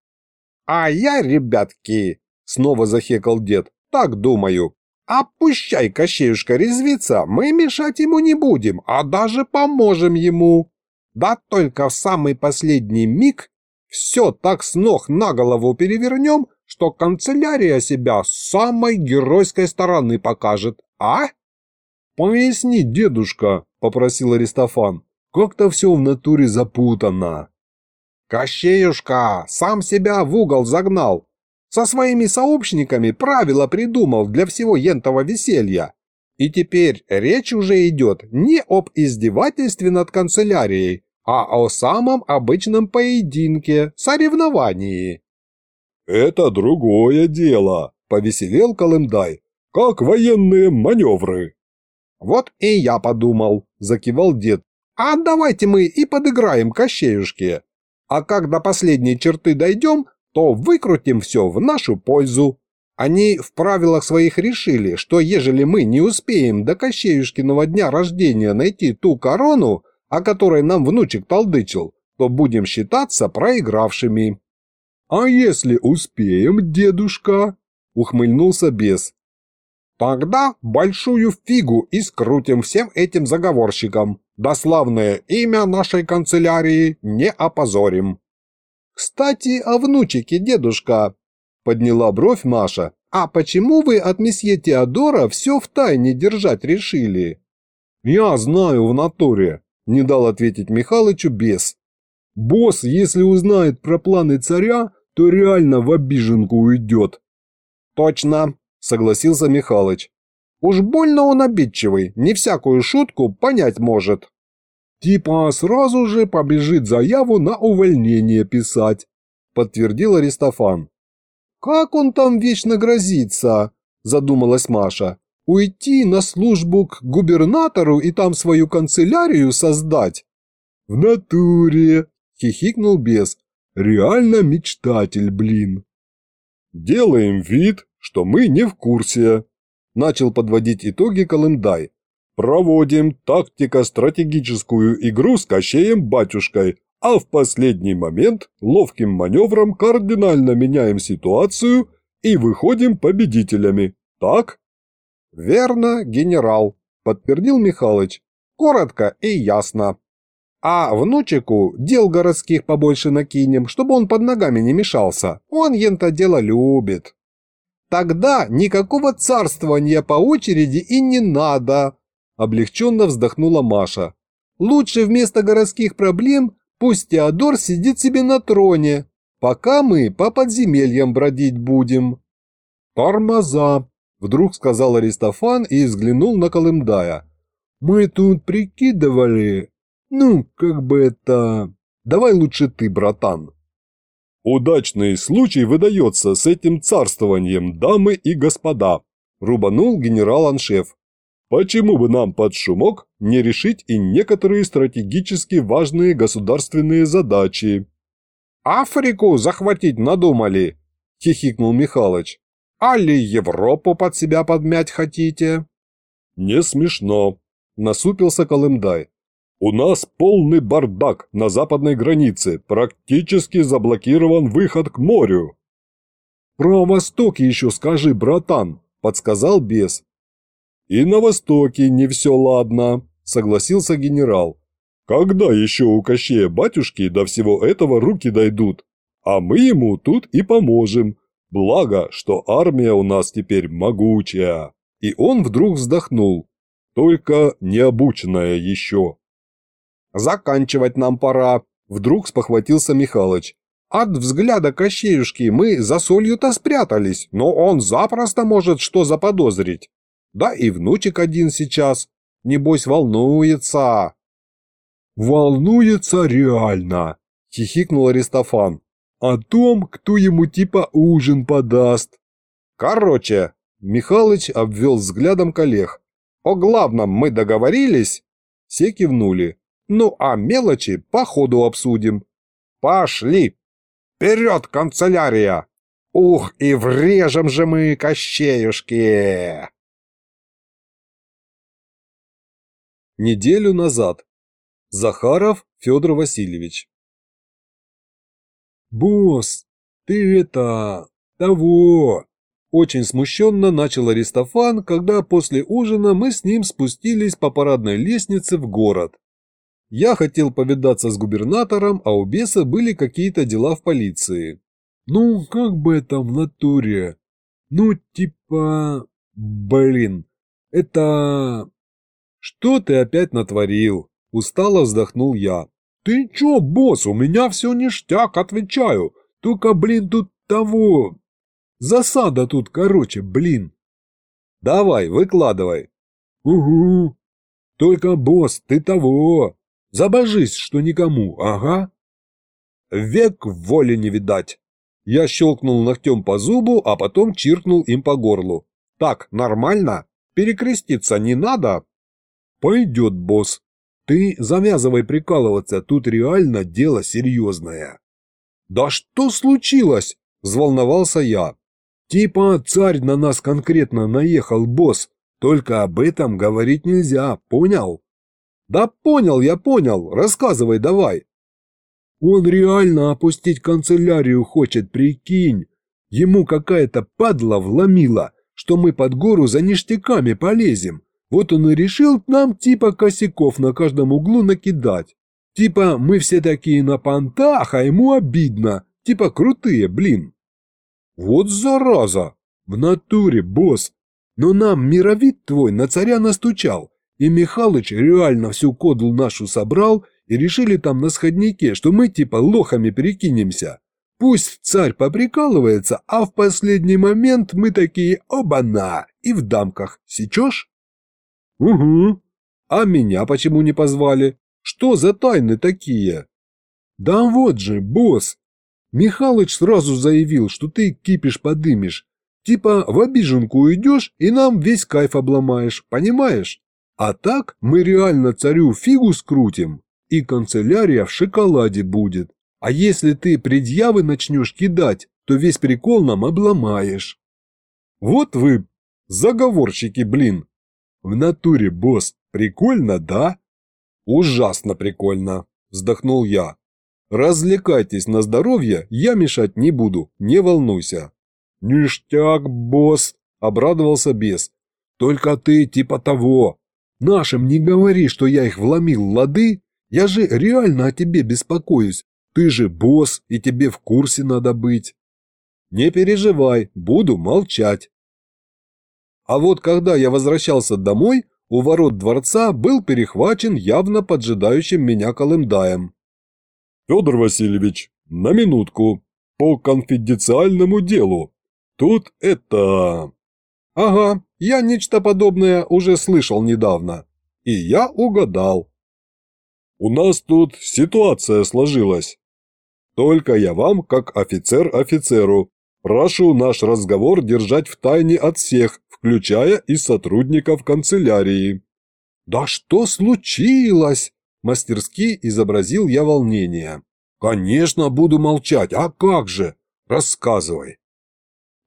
«А я, ребятки!» Снова захекал дед. «Так думаю. А пущай Кощеюшка резвится, мы мешать ему не будем, а даже поможем ему. Да только в самый последний миг все так с ног на голову перевернем, что канцелярия себя с самой геройской стороны покажет, а? «Поясни, дедушка», — попросил Аристофан, — «как-то все в натуре запутано». «Кощеюшка сам себя в угол загнал, со своими сообщниками правила придумал для всего ентого веселья. И теперь речь уже идет не об издевательстве над канцелярией, а о самом обычном поединке, соревновании. «Это другое дело», — повеселел Колымдай, — «как военные маневры». «Вот и я подумал», — закивал дед. «А давайте мы и подыграем Кощеюшке. А как до последней черты дойдем, то выкрутим все в нашу пользу. Они в правилах своих решили, что ежели мы не успеем до Кощеюшкиного дня рождения найти ту корону, о которой нам внучек толдычил, то будем считаться проигравшими». «А если успеем, дедушка?» – ухмыльнулся бес. «Тогда большую фигу и скрутим всем этим заговорщикам, да славное имя нашей канцелярии не опозорим». «Кстати, о внучике, дедушка», – подняла бровь Маша. «А почему вы от месье Теодора все в тайне держать решили?» «Я знаю в натуре», – не дал ответить Михалычу бес. «Босс, если узнает про планы царя, то реально в обиженку уйдет». «Точно», – согласился Михалыч. «Уж больно он обидчивый, не всякую шутку понять может». «Типа сразу же побежит заяву на увольнение писать», – подтвердил Аристофан. «Как он там вечно грозится?» – задумалась Маша. «Уйти на службу к губернатору и там свою канцелярию создать?» «В натуре!» – хихикнул бес. «Реально мечтатель, блин!» «Делаем вид, что мы не в курсе», – начал подводить итоги Колымдай. Проводим тактико-стратегическую игру с Кощеем-батюшкой, а в последний момент ловким маневром кардинально меняем ситуацию и выходим победителями. Так? Верно, генерал, подтвердил Михалыч. Коротко и ясно. А внучику дел городских побольше накинем, чтобы он под ногами не мешался. Он ента дело любит. Тогда никакого царствования по очереди и не надо, Облегченно вздохнула Маша. «Лучше вместо городских проблем пусть Теодор сидит себе на троне, пока мы по подземельям бродить будем». «Тормоза!» – вдруг сказал Аристофан и взглянул на Колымдая. «Мы тут прикидывали... Ну, как бы это... Давай лучше ты, братан». «Удачный случай выдается с этим царствованием, дамы и господа», – рубанул генерал-аншеф. Почему бы нам под шумок не решить и некоторые стратегически важные государственные задачи? «Африку захватить надумали?» – хихикнул Михалыч. «Али Европу под себя подмять хотите?» «Не смешно», – насупился Колымдай. «У нас полный бардак на западной границе, практически заблокирован выход к морю». «Про Восток еще скажи, братан», – подсказал бес. «И на Востоке не все ладно», – согласился генерал. «Когда еще у Кощея батюшки до всего этого руки дойдут? А мы ему тут и поможем. Благо, что армия у нас теперь могучая». И он вдруг вздохнул. «Только не обученная еще». «Заканчивать нам пора», – вдруг спохватился Михалыч. От взгляда Кощеюшки мы за солью-то спрятались, но он запросто может что заподозрить. Да и внучек один сейчас. Небось, волнуется. Волнуется реально, хихикнул Аристофан. О том, кто ему типа ужин подаст. Короче, Михалыч обвел взглядом коллег. О главном мы договорились? Все кивнули. Ну а мелочи по ходу обсудим. Пошли! Вперед, канцелярия! Ух, и врежем же мы Кощеюшки!» Неделю назад. Захаров Федор Васильевич. «Босс, ты это... того...» Очень смущенно начал Аристофан, когда после ужина мы с ним спустились по парадной лестнице в город. Я хотел повидаться с губернатором, а у беса были какие-то дела в полиции. Ну, как бы это в натуре? Ну, типа... Блин, это... «Что ты опять натворил?» – устало вздохнул я. «Ты чё, босс, у меня все ништяк, отвечаю. Только, блин, тут того... Засада тут, короче, блин». «Давай, выкладывай». «Угу. Только, босс, ты того... Забожись, что никому, ага». «Век воли не видать». Я щелкнул ногтем по зубу, а потом чиркнул им по горлу. «Так, нормально? Перекреститься не надо?» «Пойдет, босс. Ты завязывай прикалываться, тут реально дело серьезное». «Да что случилось?» – взволновался я. «Типа царь на нас конкретно наехал, босс. Только об этом говорить нельзя, понял?» «Да понял я, понял. Рассказывай давай». «Он реально опустить канцелярию хочет, прикинь. Ему какая-то падла вломила, что мы под гору за ништяками полезем. Вот он и решил нам типа косяков на каждом углу накидать. Типа мы все такие на понтах, а ему обидно. Типа крутые, блин. Вот зараза! В натуре, босс. Но нам мировид твой на царя настучал. И Михалыч реально всю кодлу нашу собрал и решили там на сходнике, что мы типа лохами перекинемся. Пусть царь поприкалывается, а в последний момент мы такие оба-на и в дамках, сечешь? «Угу. А меня почему не позвали? Что за тайны такие?» «Да вот же, босс. Михалыч сразу заявил, что ты кипиш подымешь. Типа в обиженку уйдешь и нам весь кайф обломаешь, понимаешь? А так мы реально царю фигу скрутим, и канцелярия в шоколаде будет. А если ты предъявы начнешь кидать, то весь прикол нам обломаешь». «Вот вы заговорщики, блин!» В натуре, босс, прикольно, да? Ужасно прикольно, вздохнул я. Развлекайтесь на здоровье, я мешать не буду, не волнуйся. Ништяк, босс, обрадовался бес. Только ты типа того. Нашим не говори, что я их вломил, лады? Я же реально о тебе беспокоюсь. Ты же босс, и тебе в курсе надо быть. Не переживай, буду молчать. А вот когда я возвращался домой, у ворот дворца был перехвачен явно поджидающим меня Колымдаем. «Федор Васильевич, на минутку, по конфиденциальному делу. Тут это...» «Ага, я нечто подобное уже слышал недавно. И я угадал». «У нас тут ситуация сложилась. Только я вам, как офицер офицеру, Прошу наш разговор держать в тайне от всех, включая и сотрудников канцелярии». «Да что случилось?» – мастерски изобразил я волнение. «Конечно, буду молчать, а как же? Рассказывай».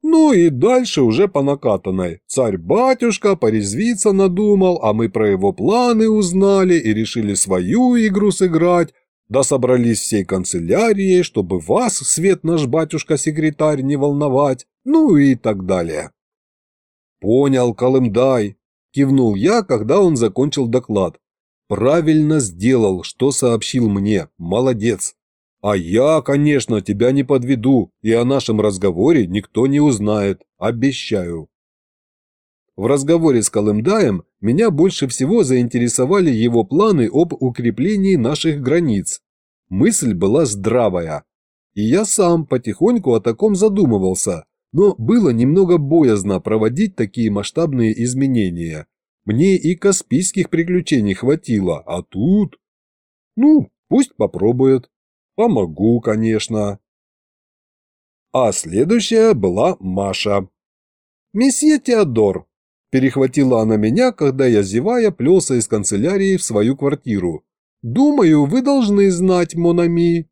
Ну и дальше уже по накатанной. Царь-батюшка порезвиться надумал, а мы про его планы узнали и решили свою игру сыграть, да собрались всей канцелярией, чтобы вас, свет наш батюшка-секретарь, не волновать, ну и так далее. «Понял, Колымдай», – кивнул я, когда он закончил доклад. «Правильно сделал, что сообщил мне, молодец. А я, конечно, тебя не подведу, и о нашем разговоре никто не узнает, обещаю». В разговоре с Колымдаем меня больше всего заинтересовали его планы об укреплении наших границ. Мысль была здравая. И я сам потихоньку о таком задумывался, но было немного боязно проводить такие масштабные изменения. Мне и каспийских приключений хватило, а тут... Ну, пусть попробует. Помогу, конечно. А следующая была Маша. «Месье Теодор», Перехватила она меня, когда я, зевая, плелся из канцелярии в свою квартиру. «Думаю, вы должны знать, Монами».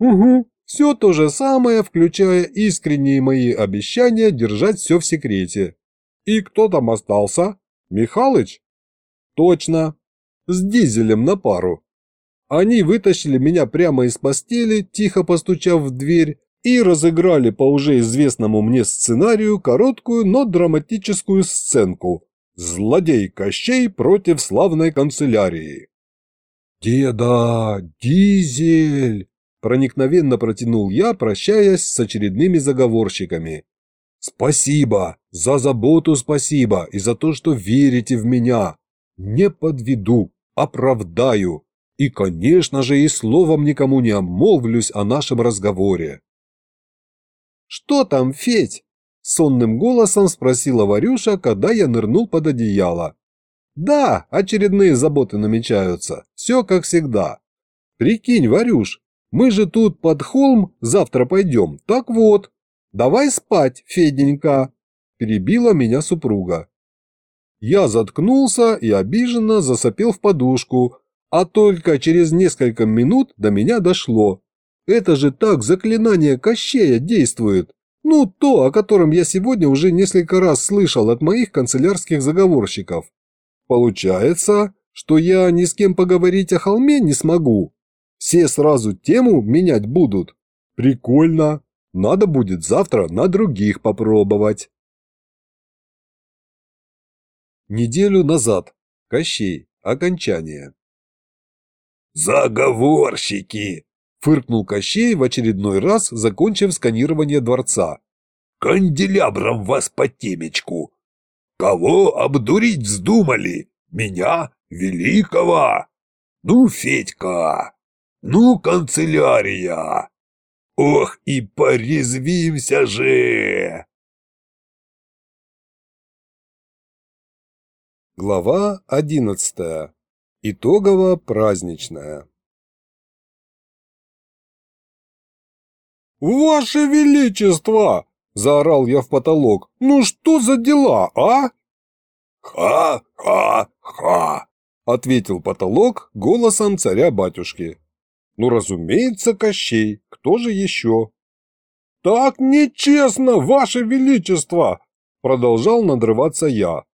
«Угу, все то же самое, включая искренние мои обещания держать все в секрете». «И кто там остался? Михалыч?» «Точно. С дизелем на пару». Они вытащили меня прямо из постели, тихо постучав в дверь, и разыграли по уже известному мне сценарию короткую, но драматическую сценку «Злодей Кощей против славной канцелярии». «Деда, дизель!» – проникновенно протянул я, прощаясь с очередными заговорщиками. «Спасибо, за заботу спасибо и за то, что верите в меня. Не подведу, оправдаю. И, конечно же, и словом никому не обмолвлюсь о нашем разговоре. «Что там, Федь?» – сонным голосом спросила Варюша, когда я нырнул под одеяло. «Да, очередные заботы намечаются. Все как всегда. Прикинь, Варюш, мы же тут под холм завтра пойдем. Так вот, давай спать, Феденька!» – перебила меня супруга. Я заткнулся и обиженно засопел в подушку, а только через несколько минут до меня дошло. Это же так заклинание Кощея действует. Ну, то, о котором я сегодня уже несколько раз слышал от моих канцелярских заговорщиков. Получается, что я ни с кем поговорить о холме не смогу. Все сразу тему менять будут. Прикольно. Надо будет завтра на других попробовать. Неделю назад. Кощей. Окончание. «Заговорщики!» Фыркнул Кощей в очередной раз, закончив сканирование дворца. «Канделябром вас по темечку! Кого обдурить вздумали? Меня, великого? Ну, Федька! Ну, канцелярия! Ох, и порезвимся же!» Глава одиннадцатая. Итогово-праздничная. «Ваше Величество!» – заорал я в потолок. «Ну что за дела, а?» «Ха-ха-ха!» – ответил потолок голосом царя-батюшки. «Ну, разумеется, Кощей. Кто же еще?» «Так нечестно, Ваше Величество!» – продолжал надрываться я.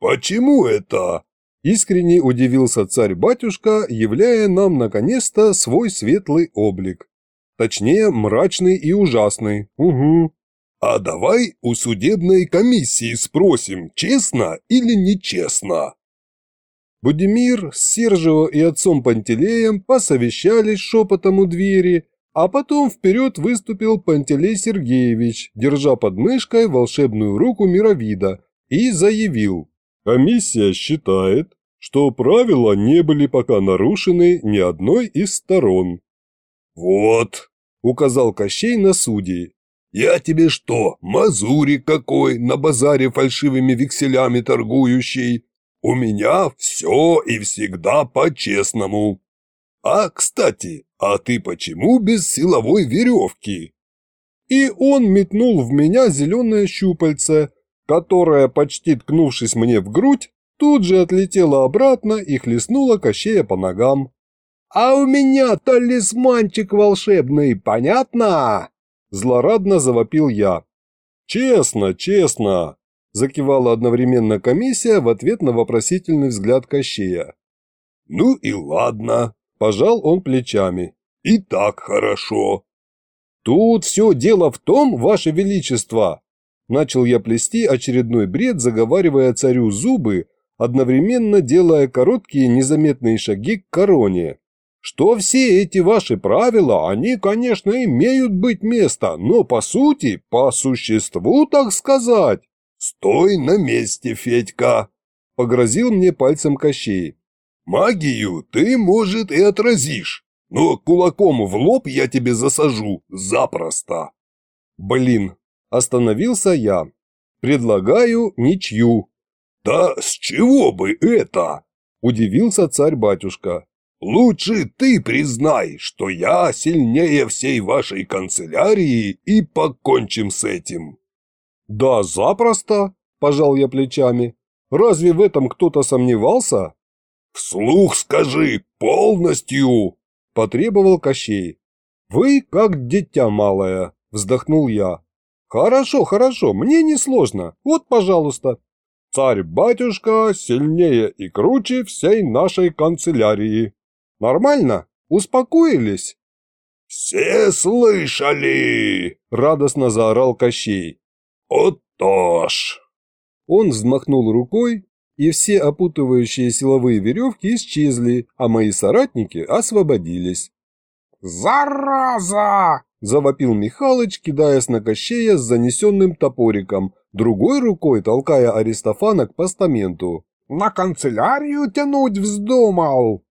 «Почему это?» – искренне удивился царь-батюшка, являя нам наконец-то свой светлый облик. Точнее, мрачный и ужасный. Угу. А давай у судебной комиссии спросим, честно или нечестно. Будимир с Сержио и отцом Пантелеем посовещались шепотом у двери, а потом вперед выступил Пантелей Сергеевич, держа под мышкой волшебную руку мировида, и заявил. Комиссия считает, что правила не были пока нарушены ни одной из сторон. «Вот», – указал Кощей на судей. «Я тебе что, мазури какой, на базаре фальшивыми векселями торгующий? У меня все и всегда по-честному. А, кстати, а ты почему без силовой веревки?» и он метнул в меня зеленое щупальце, которое, почти ткнувшись мне в грудь, тут же отлетело обратно и хлестнуло Кощея по ногам. «А у меня талисманчик волшебный, понятно?» Злорадно завопил я. «Честно, честно!» Закивала одновременно комиссия в ответ на вопросительный взгляд Кощея. «Ну и ладно», – пожал он плечами. «И так хорошо». «Тут все дело в том, Ваше Величество!» Начал я плести очередной бред, заговаривая царю зубы, одновременно делая короткие незаметные шаги к короне. Что все эти ваши правила, они, конечно, имеют быть место, но по сути, по существу, так сказать. «Стой на месте, Федька!» – погрозил мне пальцем Кощей. «Магию ты, может, и отразишь, но кулаком в лоб я тебе засажу запросто». «Блин!» – остановился я. «Предлагаю ничью». «Да с чего бы это?» – удивился царь-батюшка. «Лучше ты признай, что я сильнее всей вашей канцелярии и покончим с этим». «Да, запросто», – пожал я плечами. «Разве в этом кто-то сомневался?» «Вслух скажи, полностью!» – потребовал Кощей. «Вы как дитя малое», – вздохнул я. «Хорошо, хорошо, мне не сложно. Вот, пожалуйста. Царь-батюшка сильнее и круче всей нашей канцелярии. Нормально? Успокоились?» «Все слышали!» – радостно заорал Кощей. «Отож!» Он взмахнул рукой, и все опутывающие силовые веревки исчезли, а мои соратники освободились. «Зараза!» – завопил Михалыч, кидаясь на Кощея с занесенным топориком, другой рукой толкая Аристофана к постаменту. «На канцелярию тянуть вздумал!»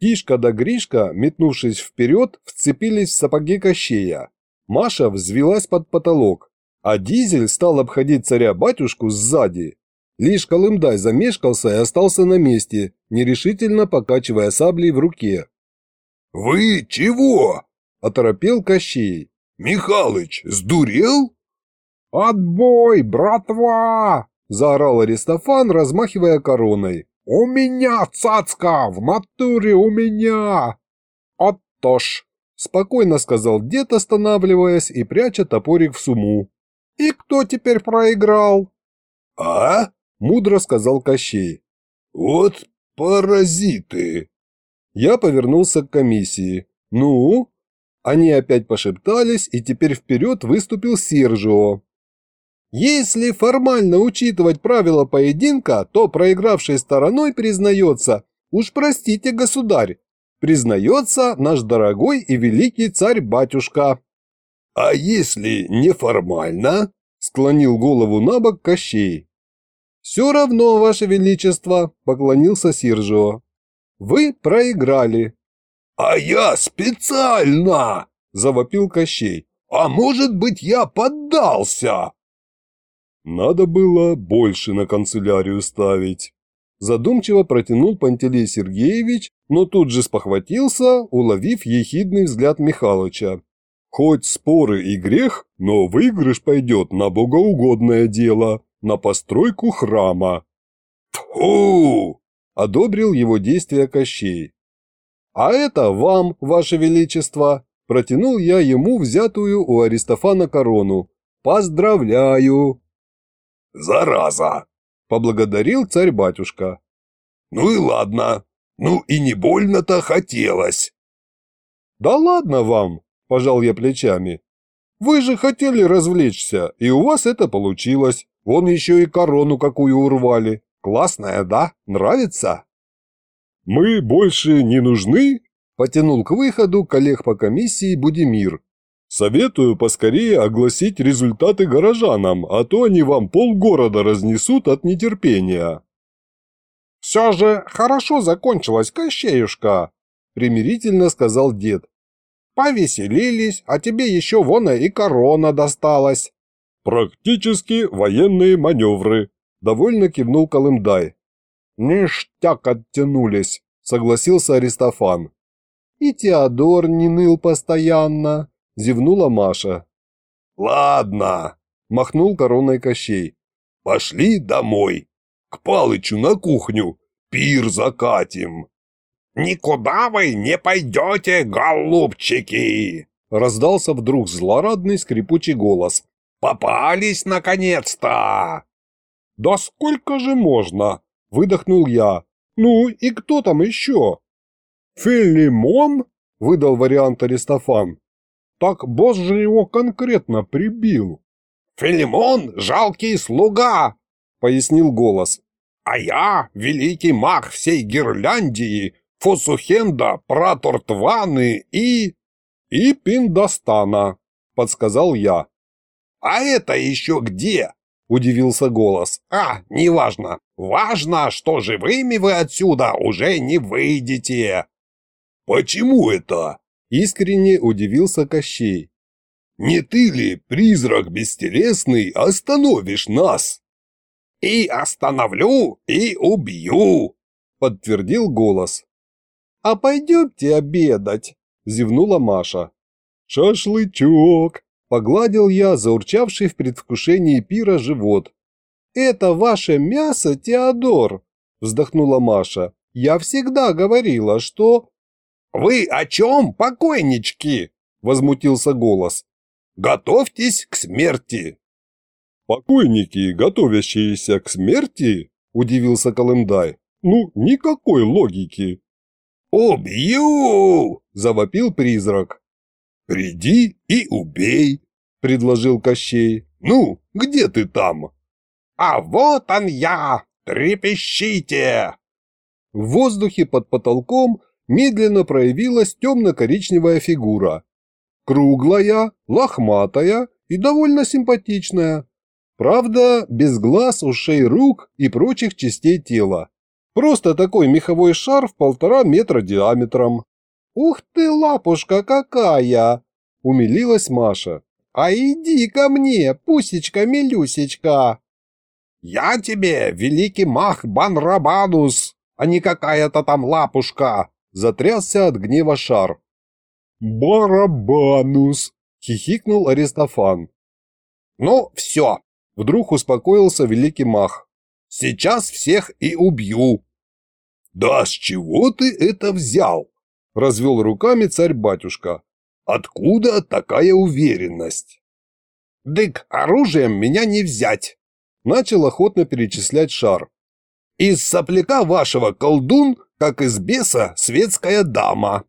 Кишка да Гришка, метнувшись вперед, вцепились в сапоги Кощея. Маша взвелась под потолок, а Дизель стал обходить царя-батюшку сзади. Лишь Колымдай замешкался и остался на месте, нерешительно покачивая саблей в руке. «Вы чего?» – оторопел Кощей. «Михалыч, сдурел?» «Отбой, братва!» – заорал Аристофан, размахивая короной. «У меня цацка! В натуре у меня!» «Оттож!» – спокойно сказал дед, останавливаясь и пряча топорик в суму. «И кто теперь проиграл?» «А?» – мудро сказал Кощей. «Вот паразиты!» Я повернулся к комиссии. «Ну?» Они опять пошептались, и теперь вперед выступил Сержио. Если формально учитывать правила поединка, то проигравшей стороной признается, уж простите, государь, признается наш дорогой и великий царь-батюшка. «А если неформально?» – склонил голову на бок Кощей. «Все равно, ваше величество», – поклонился Сержио. «Вы проиграли». «А я специально!» – завопил Кощей. «А может быть, я поддался?» «Надо было больше на канцелярию ставить». Задумчиво протянул Пантелей Сергеевич, но тут же спохватился, уловив ехидный взгляд Михалыча. Хоть споры и грех, но выигрыш пойдет на богоугодное дело, на постройку храма. Фу! одобрил его действия Кощей. А это вам, ваше величество, протянул я ему взятую у Аристофана корону. Поздравляю! Зараза! поблагодарил царь-батюшка. Ну и ладно, ну и не больно-то хотелось. Да ладно вам, пожал я плечами. Вы же хотели развлечься, и у вас это получилось. Вон еще и корону какую урвали. Классная, да? Нравится? Мы больше не нужны? Потянул к выходу коллег по комиссии Будимир. Советую поскорее огласить результаты горожанам, а то они вам полгорода разнесут от нетерпения. «Все же хорошо закончилось, Кощеюшка», – примирительно сказал дед. Повеселились, а тебе еще вон и корона досталась. Практически военные маневры, довольно кивнул Колымдай. Ништяк оттянулись, согласился Аристофан. И Теодор не ныл постоянно, зевнула Маша. Ладно, махнул короной Кощей. Пошли домой. К Палычу на кухню. Пир закатим. «Никуда вы не пойдете, голубчики!» Раздался вдруг злорадный скрипучий голос. «Попались, наконец-то!» «Да сколько же можно?» – выдохнул я. «Ну и кто там еще?» «Филимон?» – выдал вариант Аристофан. «Так босс же его конкретно прибил». «Филимон – жалкий слуга!» – пояснил голос. «А я – великий маг всей Гирляндии, Фосухенда, Пратор Тваны и...» «И Пиндостана», – подсказал я. «А это еще где?» – удивился голос. «А, неважно. Важно, что живыми вы отсюда уже не выйдете». «Почему это?» – искренне удивился Кощей. «Не ты ли, призрак бестелесный, остановишь нас?» «И остановлю, и убью», – подтвердил голос. «А пойдемте обедать», – зевнула Маша. «Шашлычок!» – погладил я заурчавший в предвкушении пира живот. «Это ваше мясо, Теодор!» – вздохнула Маша. «Я всегда говорила, что...» «Вы о чем, покойнички?» – возмутился голос. «Готовьтесь к смерти!» «Покойники, готовящиеся к смерти?» – удивился Колымдай. «Ну, никакой логики!» «Убью!» – завопил призрак. «Приди и убей!» – предложил Кощей. «Ну, где ты там?» «А вот он я! Трепещите!» В воздухе под потолком медленно проявилась темно-коричневая фигура. Круглая, лохматая и довольно симпатичная. Правда, без глаз, ушей, рук и прочих частей тела. Просто такой меховой шар в полтора метра диаметром. «Ух ты, лапушка какая!» – умилилась Маша. «А иди ко мне, пусечка-милюсечка!» «Я тебе великий мах Банрабанус, а не какая-то там лапушка!» – затрясся от гнева шар. «Барабанус!» – хихикнул Аристофан. «Ну, все!» – вдруг успокоился великий мах. Сейчас всех и убью». «Да с чего ты это взял?» – развел руками царь-батюшка. «Откуда такая уверенность?» «Дык, оружием меня не взять!» – начал охотно перечислять шар. «Из сопляка вашего колдун, как из беса светская дама!»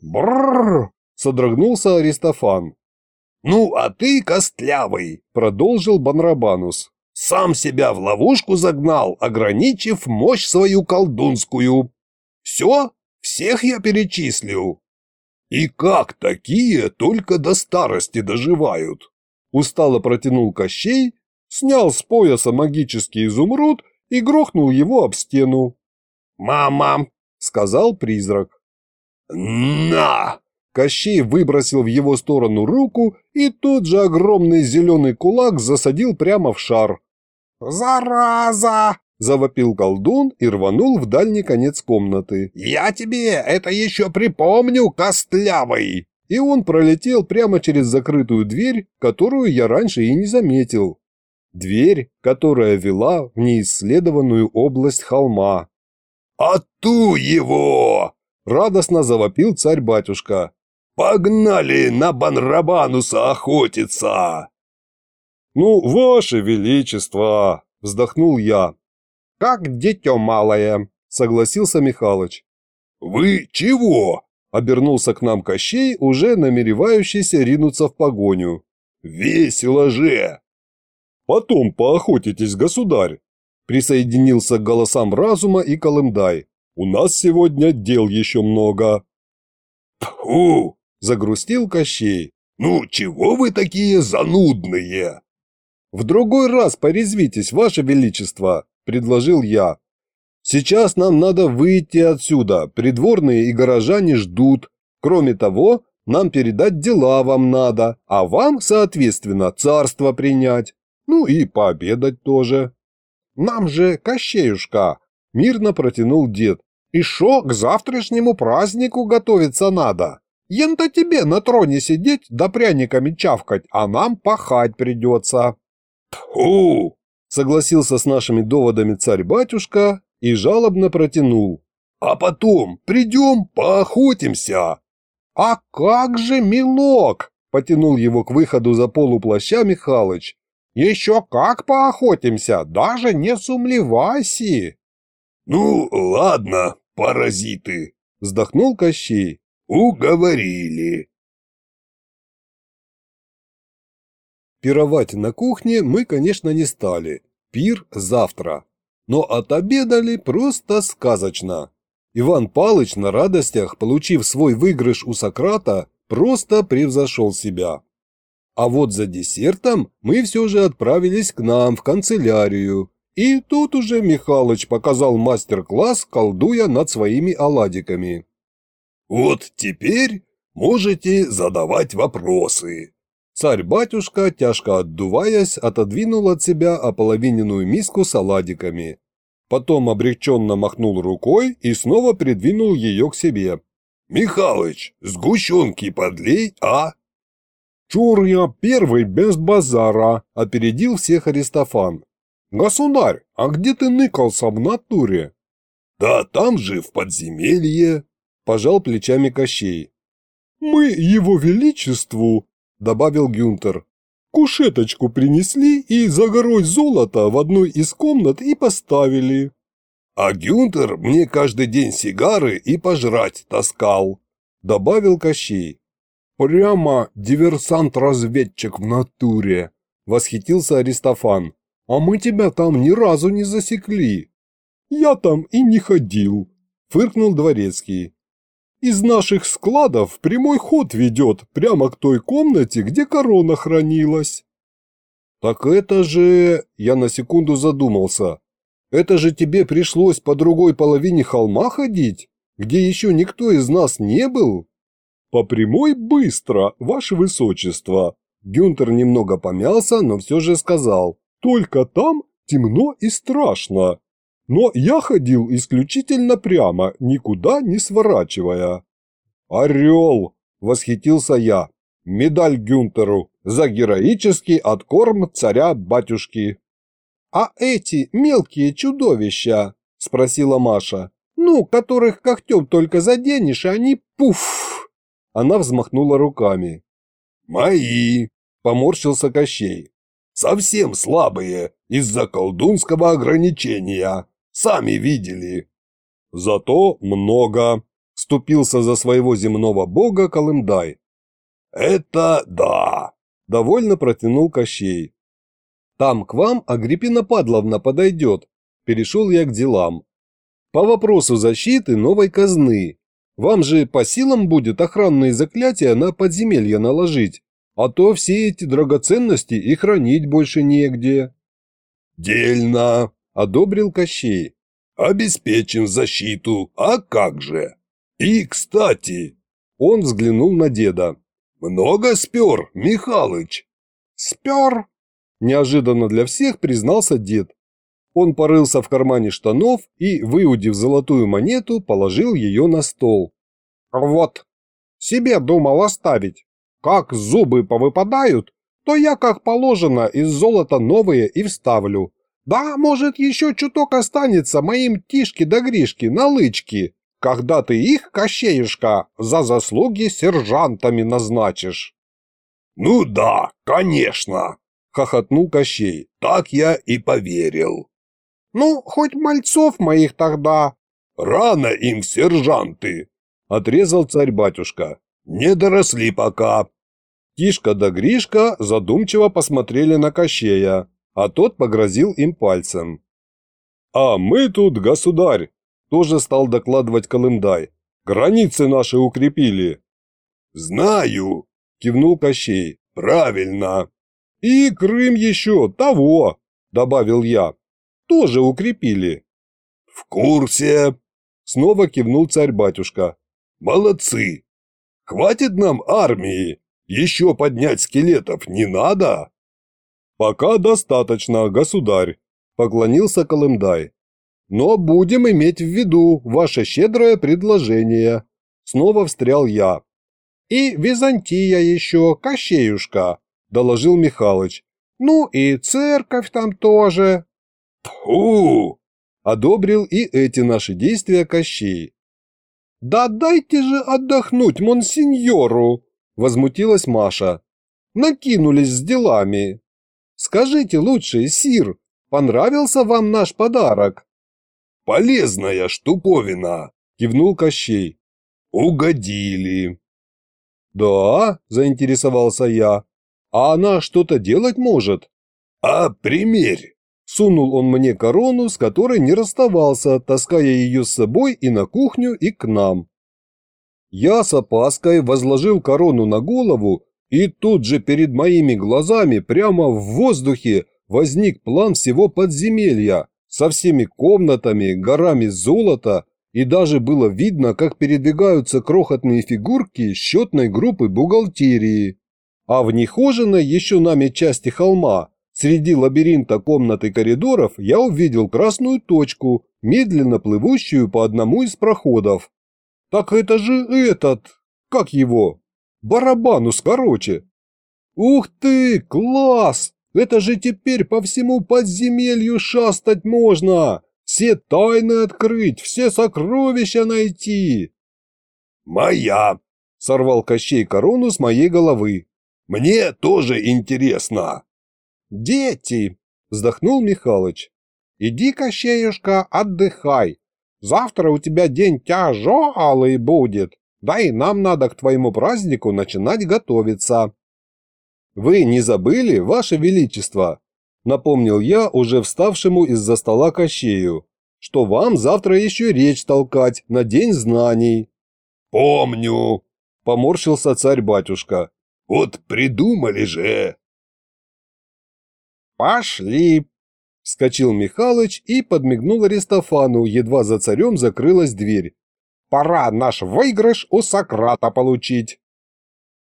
«Брррр!» – содрогнулся Аристофан. «Ну, а ты костлявый!» – продолжил Банрабанус. Сам себя в ловушку загнал, ограничив мощь свою колдунскую. Все, всех я перечислил. И как такие только до старости доживают? Устало протянул Кощей, снял с пояса магический изумруд и грохнул его об стену. «Мама!» — сказал призрак. «На!» Кощей выбросил в его сторону руку, и тот же огромный зеленый кулак засадил прямо в шар. «Зараза!» – завопил колдун и рванул в дальний конец комнаты. «Я тебе это еще припомню, костлявый!» И он пролетел прямо через закрытую дверь, которую я раньше и не заметил. Дверь, которая вела в неисследованную область холма. «Ату его!» – радостно завопил царь-батюшка. «Погнали на Банрабануса охотиться!» «Ну, ваше величество!» – вздохнул я. «Как дитё малое!» – согласился Михалыч. «Вы чего?» – обернулся к нам Кощей, уже намеревающийся ринуться в погоню. «Весело же!» «Потом поохотитесь, государь!» – присоединился к голосам разума и Колымдай. «У нас сегодня дел еще много». «Пху!» – загрустил Кощей. «Ну, чего вы такие занудные?» «В другой раз порезвитесь, ваше величество», – предложил я. «Сейчас нам надо выйти отсюда, придворные и горожане ждут. Кроме того, нам передать дела вам надо, а вам, соответственно, царство принять. Ну и пообедать тоже». «Нам же, Кощеюшка», – мирно протянул дед. «И шо к завтрашнему празднику готовиться надо? Ен-то тебе на троне сидеть да пряниками чавкать, а нам пахать придется. Тьфу! Согласился с нашими доводами царь-батюшка и жалобно протянул. А потом придем, поохотимся. А как же, милок? Потянул его к выходу за полуплаща Михалыч. Еще как поохотимся, даже не сумлевайся. Ну, ладно, паразиты, вздохнул Кощей. Уговорили. Пировать на кухне мы, конечно, не стали. Пир завтра. Но отобедали просто сказочно. Иван Палыч на радостях, получив свой выигрыш у Сократа, просто превзошел себя. А вот за десертом мы все же отправились к нам в канцелярию. И тут уже Михалыч показал мастер-класс, колдуя над своими оладиками. «Вот теперь можете задавать вопросы». Царь-батюшка, тяжко отдуваясь, отодвинул от себя ополовиненную миску с оладиками. Потом облегченно махнул рукой и снова придвинул ее к себе. «Михалыч, сгущенки подлей, а?» «Чур я первый без базара», – опередил всех Аристофан. «Государь, а где ты ныкался в натуре?» «Да там же, в подземелье», – пожал плечами Кощей. «Мы его величеству», – добавил Гюнтер. «Кушеточку принесли и за горой золота в одной из комнат и поставили». «А Гюнтер мне каждый день сигары и пожрать таскал», – добавил Кощей. «Прямо диверсант-разведчик в натуре!» – восхитился Аристофан. «А мы тебя там ни разу не засекли!» «Я там и не ходил!» – фыркнул Дворецкий. «Из наших складов прямой ход ведет прямо к той комнате, где корона хранилась!» «Так это же...» – я на секунду задумался. «Это же тебе пришлось по другой половине холма ходить, где еще никто из нас не был?» «По прямой быстро, ваше высочество!» Гюнтер немного помялся, но все же сказал. «Только там темно и страшно. Но я ходил исключительно прямо, никуда не сворачивая». «Орел!» – восхитился я. «Медаль Гюнтеру за героический откорм царя-батюшки». «А эти мелкие чудовища?» – спросила Маша. «Ну, которых когтем только заденешь, и они пуф!» Она взмахнула руками. «Мои!» – поморщился Кощей. «Совсем слабые, из-за колдунского ограничения. Сами видели». «Зато много», – ступился за своего земного бога Колымдай. «Это да», – довольно протянул Кощей. «Там к вам Агриппина Падловна подойдет», – перешел я к делам. «По вопросу защиты новой казны, вам же по силам будет охранные заклятия на подземелье наложить, а то все эти драгоценности и хранить больше негде». «Дельно», – одобрил Кощей. «Обеспечим защиту, а как же? И, кстати...» Он взглянул на деда. «Много спер, Михалыч?» «Спер?» – неожиданно для всех признался дед. Он порылся в кармане штанов и, выудив золотую монету, положил ее на стол. «Вот, себе думал оставить. Как зубы повыпадают, то я, как положено, из золота новые и вставлю. Да, может, еще чуток останется моим Тишке да Гришке на лычки, когда ты их, Кощеюшка, за заслуги сержантами назначишь». «Ну да, конечно!» – хохотнул Кощей. «Так я и поверил». Ну, хоть мальцов моих тогда. Рано им, сержанты, отрезал царь-батюшка. Не доросли пока. Тишка да Гришка задумчиво посмотрели на Кощея, а тот погрозил им пальцем. «А мы тут, государь!» – тоже стал докладывать Колымдай. «Границы наши укрепили». «Знаю!» – кивнул Кощей. «Правильно!» «И Крым еще того!» – добавил я тоже укрепили». «В курсе!» – снова кивнул царь-батюшка. «Молодцы! Хватит нам армии! Еще поднять скелетов не надо!» «Пока достаточно, государь», – поклонился Колымдай. «Но будем иметь в виду ваше щедрое предложение», – снова встрял я. И Византия еще, Кощеюшка, доложил Михалыч. Ну и церковь там тоже. Фу! Одобрил и эти наши действия Кощей. «Да дайте же отдохнуть монсеньору!» – возмутилась Маша. «Накинулись с делами. Скажите лучше, сир, понравился вам наш подарок?» «Полезная штуковина!» – кивнул Кощей. «Угодили!» «Да?» – заинтересовался я. «А она что-то делать может?» «А примерь!» Сунул он мне корону, с которой не расставался, таская ее с собой и на кухню, и к нам. Я с опаской возложил корону на голову, и тут же перед моими глазами прямо в воздухе возник план всего подземелья со всеми комнатами, горами золота, и даже было видно, как передвигаются крохотные фигурки счетной группы бухгалтерии. А в нехоженной еще нами части холма Среди лабиринта комнат и коридоров я увидел красную точку, медленно плывущую по одному из проходов. Так это же этот, как его, барабанус короче. Ух ты, класс! Это же теперь по всему подземелью шастать можно! Все тайны открыть, все сокровища найти!» «Моя!» – сорвал Кощей корону с моей головы. «Мне тоже интересно!» «Дети!» – вздохнул Михалыч. «Иди, Кощеюшка, отдыхай. Завтра у тебя день тяжелый будет, да и нам надо к твоему празднику начинать готовиться». «Вы не забыли, Ваше Величество?» – напомнил я уже вставшему из-за стола Кощею, что вам завтра еще речь толкать на День знаний. «Помню!» – поморщился царь-батюшка. «Вот придумали же!» «Пошли!» Вскочил Михалыч и подмигнул Аристофану, едва за царем закрылась дверь. «Пора наш выигрыш у Сократа получить!»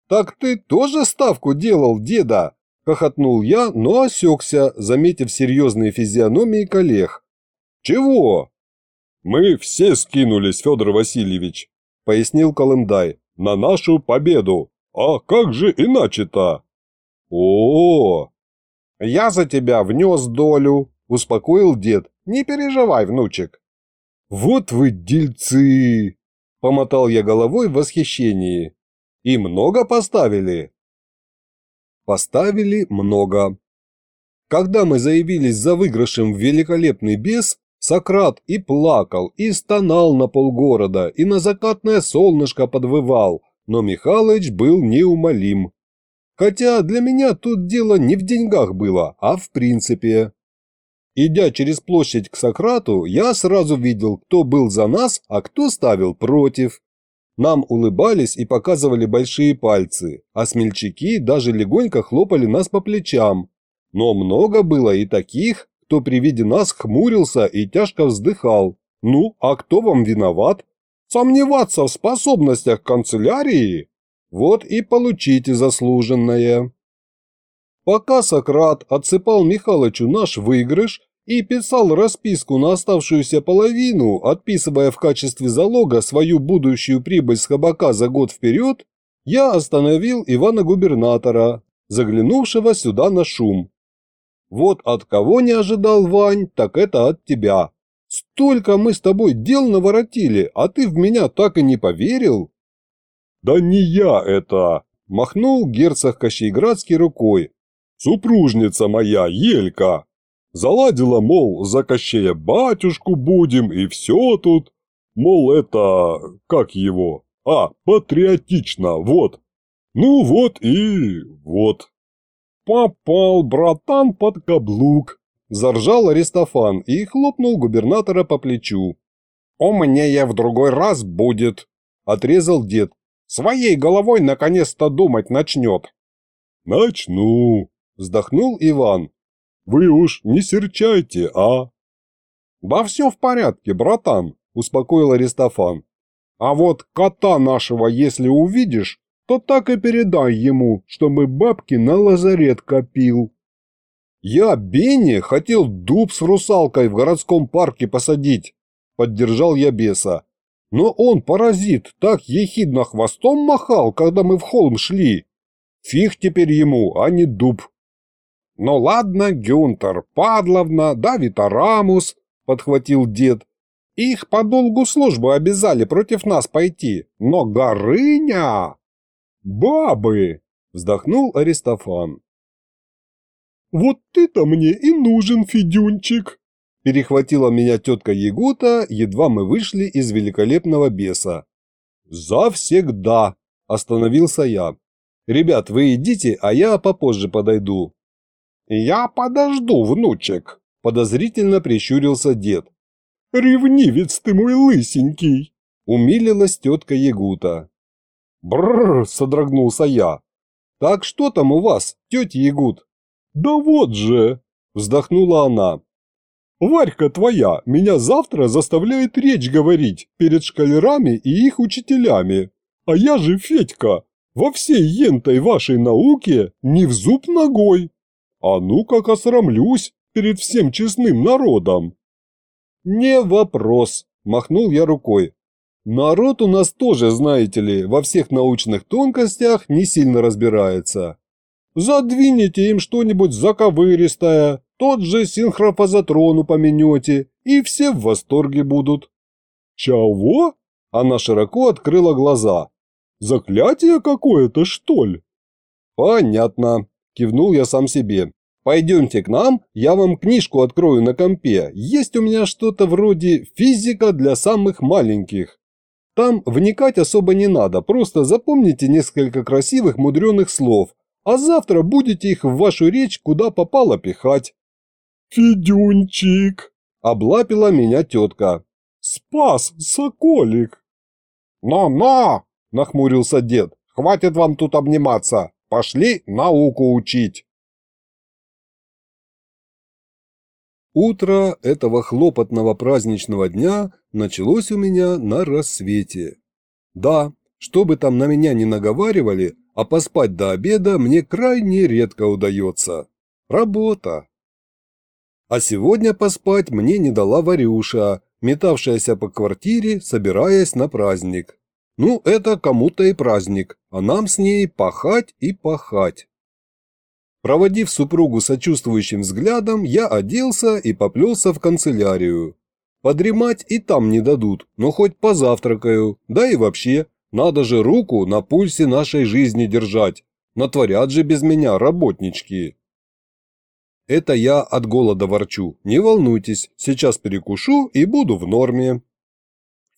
«Так ты тоже ставку делал, деда?» – хохотнул я, но осекся, заметив серьезные физиономии коллег. «Чего?» «Мы все скинулись, Федор Васильевич», – пояснил Колымдай, – «на нашу победу. А как же иначе-то?» «О-о-о!» «Я за тебя внес долю», – успокоил дед. «Не переживай, внучек». «Вот вы дельцы!» – помотал я головой в восхищении. «И много поставили?» Поставили много. Когда мы заявились за выигрышем в великолепный бес, Сократ и плакал, и стонал на полгорода, и на закатное солнышко подвывал, но Михалыч был неумолим. Хотя для меня тут дело не в деньгах было, а в принципе. Идя через площадь к Сократу, я сразу видел, кто был за нас, а кто ставил против. Нам улыбались и показывали большие пальцы, а смельчаки даже легонько хлопали нас по плечам. Но много было и таких, кто при виде нас хмурился и тяжко вздыхал. Ну, а кто вам виноват? Сомневаться в способностях канцелярии? Вот и получите заслуженное. Пока Сократ отсыпал Михалычу наш выигрыш и писал расписку на оставшуюся половину, отписывая в качестве залога свою будущую прибыль с кабака за год вперед, я остановил Ивана-губернатора, заглянувшего сюда на шум. Вот от кого не ожидал Вань, так это от тебя. Столько мы с тобой дел наворотили, а ты в меня так и не поверил. «Да не я это!» – махнул герцог Кощейградский рукой. «Супружница моя, Елька! Заладила, мол, за Кощея батюшку будем и все тут. Мол, это... как его? А, патриотично, вот. Ну вот и... вот». «Попал, братан, под каблук!» – заржал Аристофан и хлопнул губернатора по плечу. «Умнее в другой раз будет!» – отрезал дед, Своей головой наконец-то думать начнет. Начну, вздохнул Иван. Вы уж не серчайте, а? Да все в порядке, братан, успокоил Аристофан. А вот кота нашего, если увидишь, то так и передай ему, чтобы бабки на лазарет копил. Я Бенни хотел дуб с русалкой в городском парке посадить, поддержал я беса. Но он, паразит, так ехидно хвостом махал, когда мы в холм шли. Фиг теперь ему, а не дуб. «Ну ладно, Гюнтер, Падловна, да Витарамус», — подхватил дед. «Их по долгу службы обязали против нас пойти, но Горыня...» «Бабы!» — вздохнул Аристофан. «Вот ты-то мне и нужен, Федюнчик!» Перехватила меня тетка Ягута, едва мы вышли из великолепного беса. «Завсегда!» – остановился я. «Ребят, вы идите, а я попозже подойду». «Я подожду, внучек», – подозрительно прищурился дед. «Ревнивец ты мой лысенький!» – умилилась тетка Ягута. «Брррр!» – содрогнулся я. «Так что там у вас, тетя Ягут?» «Да вот же!» – вздохнула она. «Варька твоя меня завтра заставляет речь говорить перед шкалерами и их учителями. А я же, Федька, во всей ентой вашей науке не в зуб ногой. А ну как осрамлюсь перед всем честным народом. Не вопрос, махнул я рукой. Народ у нас тоже, знаете ли, во всех научных тонкостях не сильно разбирается. Задвинете им что-нибудь заковыристое, тот же синхрофазотрон упомянете, и все в восторге будут. Чего? Она широко открыла глаза. Заклятие какое-то, что ли? Понятно, кивнул я сам себе. Пойдемте к нам, я вам книжку открою на компе. Есть у меня что-то вроде «Физика для самых маленьких». Там вникать особо не надо, просто запомните несколько красивых мудреных слов, а завтра будете их в вашу речь куда попало пихать. «Федюнчик!» – облапила меня тетка. «Спас, соколик!» «Но-но!» – нахмурился дед. «Хватит вам тут обниматься! Пошли науку учить!» Утро этого хлопотного праздничного дня началось у меня на рассвете. Да, что бы там на меня не наговаривали, а поспать до обеда мне крайне редко удается. Работа. А сегодня поспать мне не дала Варюша, метавшаяся по квартире, собираясь на праздник. Ну, это кому-то и праздник, а нам с ней пахать и пахать. Проводив супругу сочувствующим взглядом, я оделся и поплелся в канцелярию. Подремать и там не дадут, но хоть позавтракаю, да и вообще, надо же руку на пульсе нашей жизни держать. Натворят же без меня работнички. Это я от голода ворчу, не волнуйтесь, сейчас перекушу и буду в норме.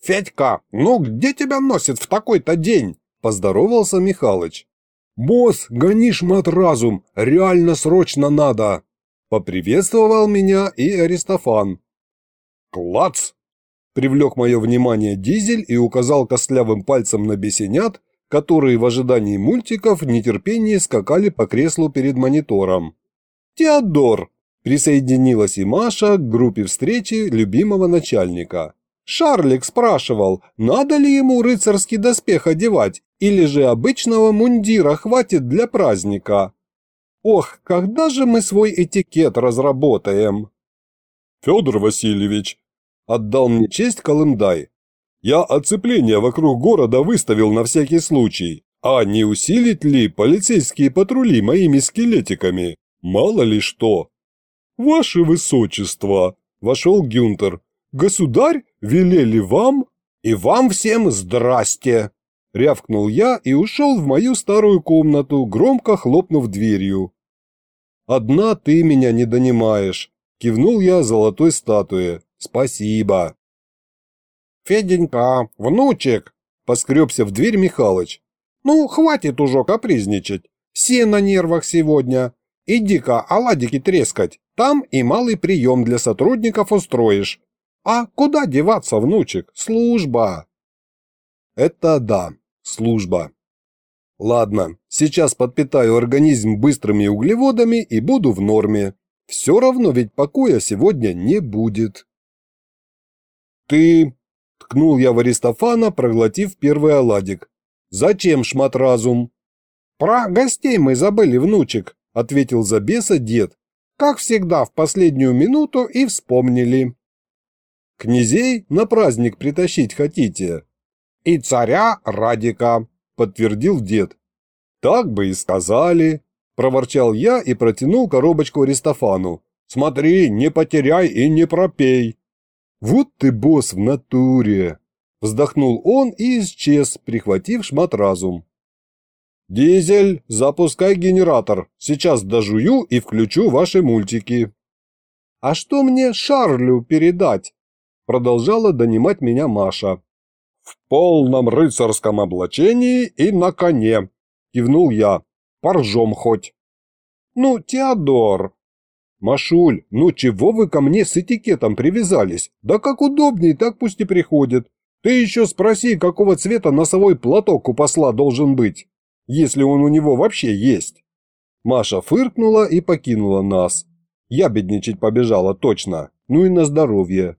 «Федька, ну где тебя носит в такой-то день?» – поздоровался Михалыч. «Босс, гони шмат разум, реально срочно надо!» Поприветствовал меня и Аристофан. «Клац!» Привлек мое внимание Дизель и указал костлявым пальцем на бесенят, которые в ожидании мультиков в нетерпении скакали по креслу перед монитором. «Теодор!» Присоединилась и Маша к группе встречи любимого начальника. Шарлик спрашивал, надо ли ему рыцарский доспех одевать, или же обычного мундира хватит для праздника. Ох, когда же мы свой этикет разработаем? Федор Васильевич, отдал мне честь Колымдай. Я оцепление вокруг города выставил на всякий случай. А не усилить ли полицейские патрули моими скелетиками? Мало ли что. Ваше Высочество, вошел Гюнтер, Государь велели вам...» «И вам всем здрасте!» Рявкнул я и ушел в мою старую комнату, громко хлопнув дверью. «Одна ты меня не донимаешь», – кивнул я золотой статуе. «Спасибо». «Феденька, внучек!» – поскребся в дверь Михалыч. «Ну, хватит уже капризничать. Все на нервах сегодня. Иди-ка оладики трескать. Там и малый прием для сотрудников устроишь. А куда деваться, внучек? Служба. Это да, служба. Ладно, сейчас подпитаю организм быстрыми углеводами и буду в норме. Все равно ведь покоя сегодня не будет. Ты... Ткнул я в Аристофана, проглотив первый оладик. «Зачем шмат разум?» «Про гостей мы забыли, внучек», — ответил за беса дед. «Как всегда, в последнюю минуту и вспомнили». Князей на праздник притащить хотите?» «И царя Радика», — подтвердил дед. «Так бы и сказали», — проворчал я и протянул коробочку Аристофану. «Смотри, не потеряй и не пропей». «Вот ты босс в натуре!» Вздохнул он и исчез, прихватив шмат разум. «Дизель, запускай генератор. Сейчас дожую и включу ваши мультики». «А что мне Шарлю передать?» Продолжала донимать меня Маша. «В полном рыцарском облачении и на коне», – кивнул я. «Поржем хоть». «Ну, Теодор». «Машуль, ну чего вы ко мне с этикетом привязались? Да как удобней, так пусть и приходит. Ты еще спроси, какого цвета носовой платок у посла должен быть, если он у него вообще есть». Маша фыркнула и покинула нас. Я бедничать побежала точно, ну и на здоровье.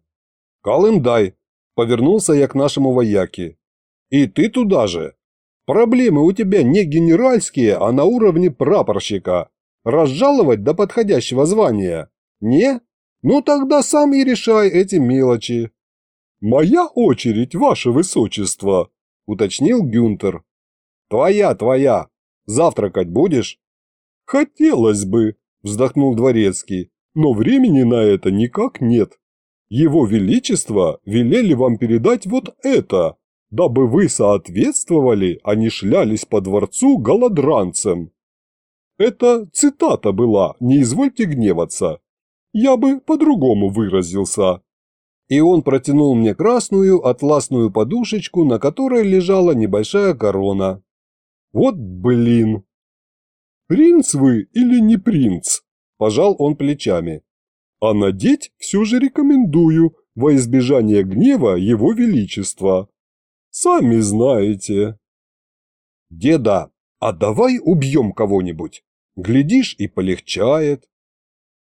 «Калым дай!» – повернулся я к нашему вояке. «И ты туда же! Проблемы у тебя не генеральские, а на уровне прапорщика. Разжаловать до подходящего звания? Не? Ну тогда сам и решай эти мелочи». «Моя очередь, ваше высочество», – уточнил Гюнтер. «Твоя, твоя. Завтракать будешь?» «Хотелось бы», – вздохнул дворецкий, – «но времени на это никак нет. Его Величество велели вам передать вот это, дабы вы соответствовали, а не шлялись по дворцу голодранцем». Это цитата была, не извольте гневаться. Я бы по-другому выразился и он протянул мне красную атласную подушечку, на которой лежала небольшая корона. Вот блин! «Принц вы или не принц?» – пожал он плечами. «А надеть все же рекомендую, во избежание гнева его величества. Сами знаете». «Деда, а давай убьем кого-нибудь. Глядишь, и полегчает».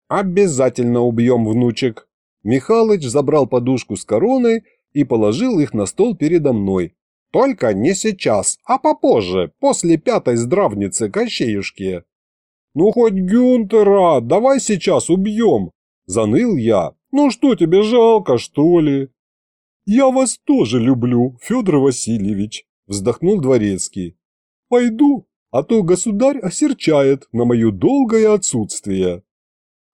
«Обязательно убьем, внучек», Михалыч забрал подушку с короной и положил их на стол передо мной. «Только не сейчас, а попозже, после пятой здравницы Кощеюшки». «Ну хоть Гюнтера, давай сейчас убьем!» – заныл я. «Ну что тебе жалко, что ли?» «Я вас тоже люблю, Федор Васильевич», – вздохнул дворецкий. «Пойду, а то государь осерчает на мое долгое отсутствие».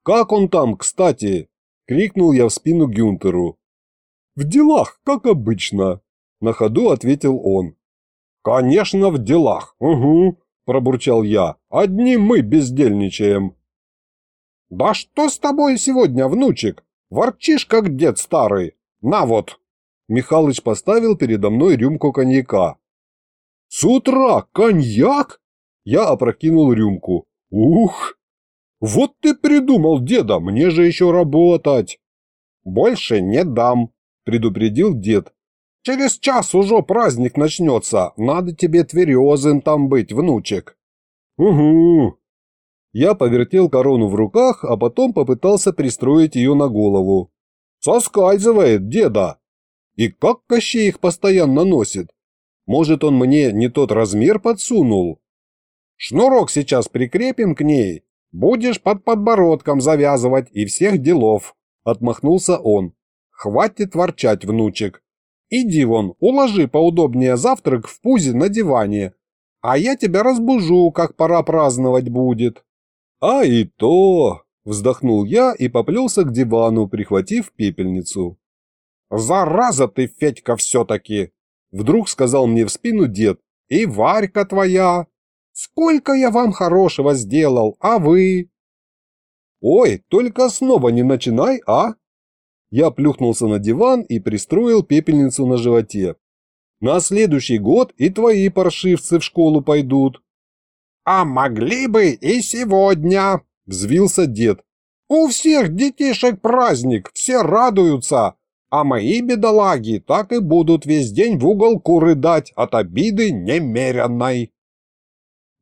«Как он там, кстати?» – крикнул я в спину Гюнтеру. «В делах, как обычно», – на ходу ответил он. «Конечно, в делах, угу», – пробурчал я. «Одни мы бездельничаем». «Да что с тобой сегодня, внучек? Ворчишь, как дед старый. На вот!» Михалыч поставил передо мной рюмку коньяка. «С утра коньяк?» Я опрокинул рюмку. «Ух, «Вот ты придумал, деда, мне же еще работать!» «Больше не дам», – предупредил дед. «Через час уже праздник начнется, надо тебе тверезым там быть, внучек». «Угу». Я повертел корону в руках, а потом попытался пристроить ее на голову. «Соскальзывает, деда!» «И как Кощей их постоянно носит? Может, он мне не тот размер подсунул?» «Шнурок сейчас прикрепим к ней, Будешь под подбородком завязывать и всех делов, отмахнулся он. Хватит ворчать, внучек. Иди вон, уложи поудобнее завтрак в пузе на диване, а я тебя разбужу, как пора праздновать будет. А и то, вздохнул я и поплелся к дивану, прихватив пепельницу. «Зараза ты, Федька, все-таки!» Вдруг сказал мне в спину дед. «И Варька твоя! Сколько я вам хорошего сделал, а вы?» «Ой, только снова не начинай, а?» Я плюхнулся на диван и пристроил пепельницу на животе. «На следующий год и твои паршивцы в школу пойдут». «А могли бы и сегодня!» – взвился дед. «У всех детишек праздник, все радуются, а мои бедолаги так и будут весь день в уголку рыдать от обиды немеренной».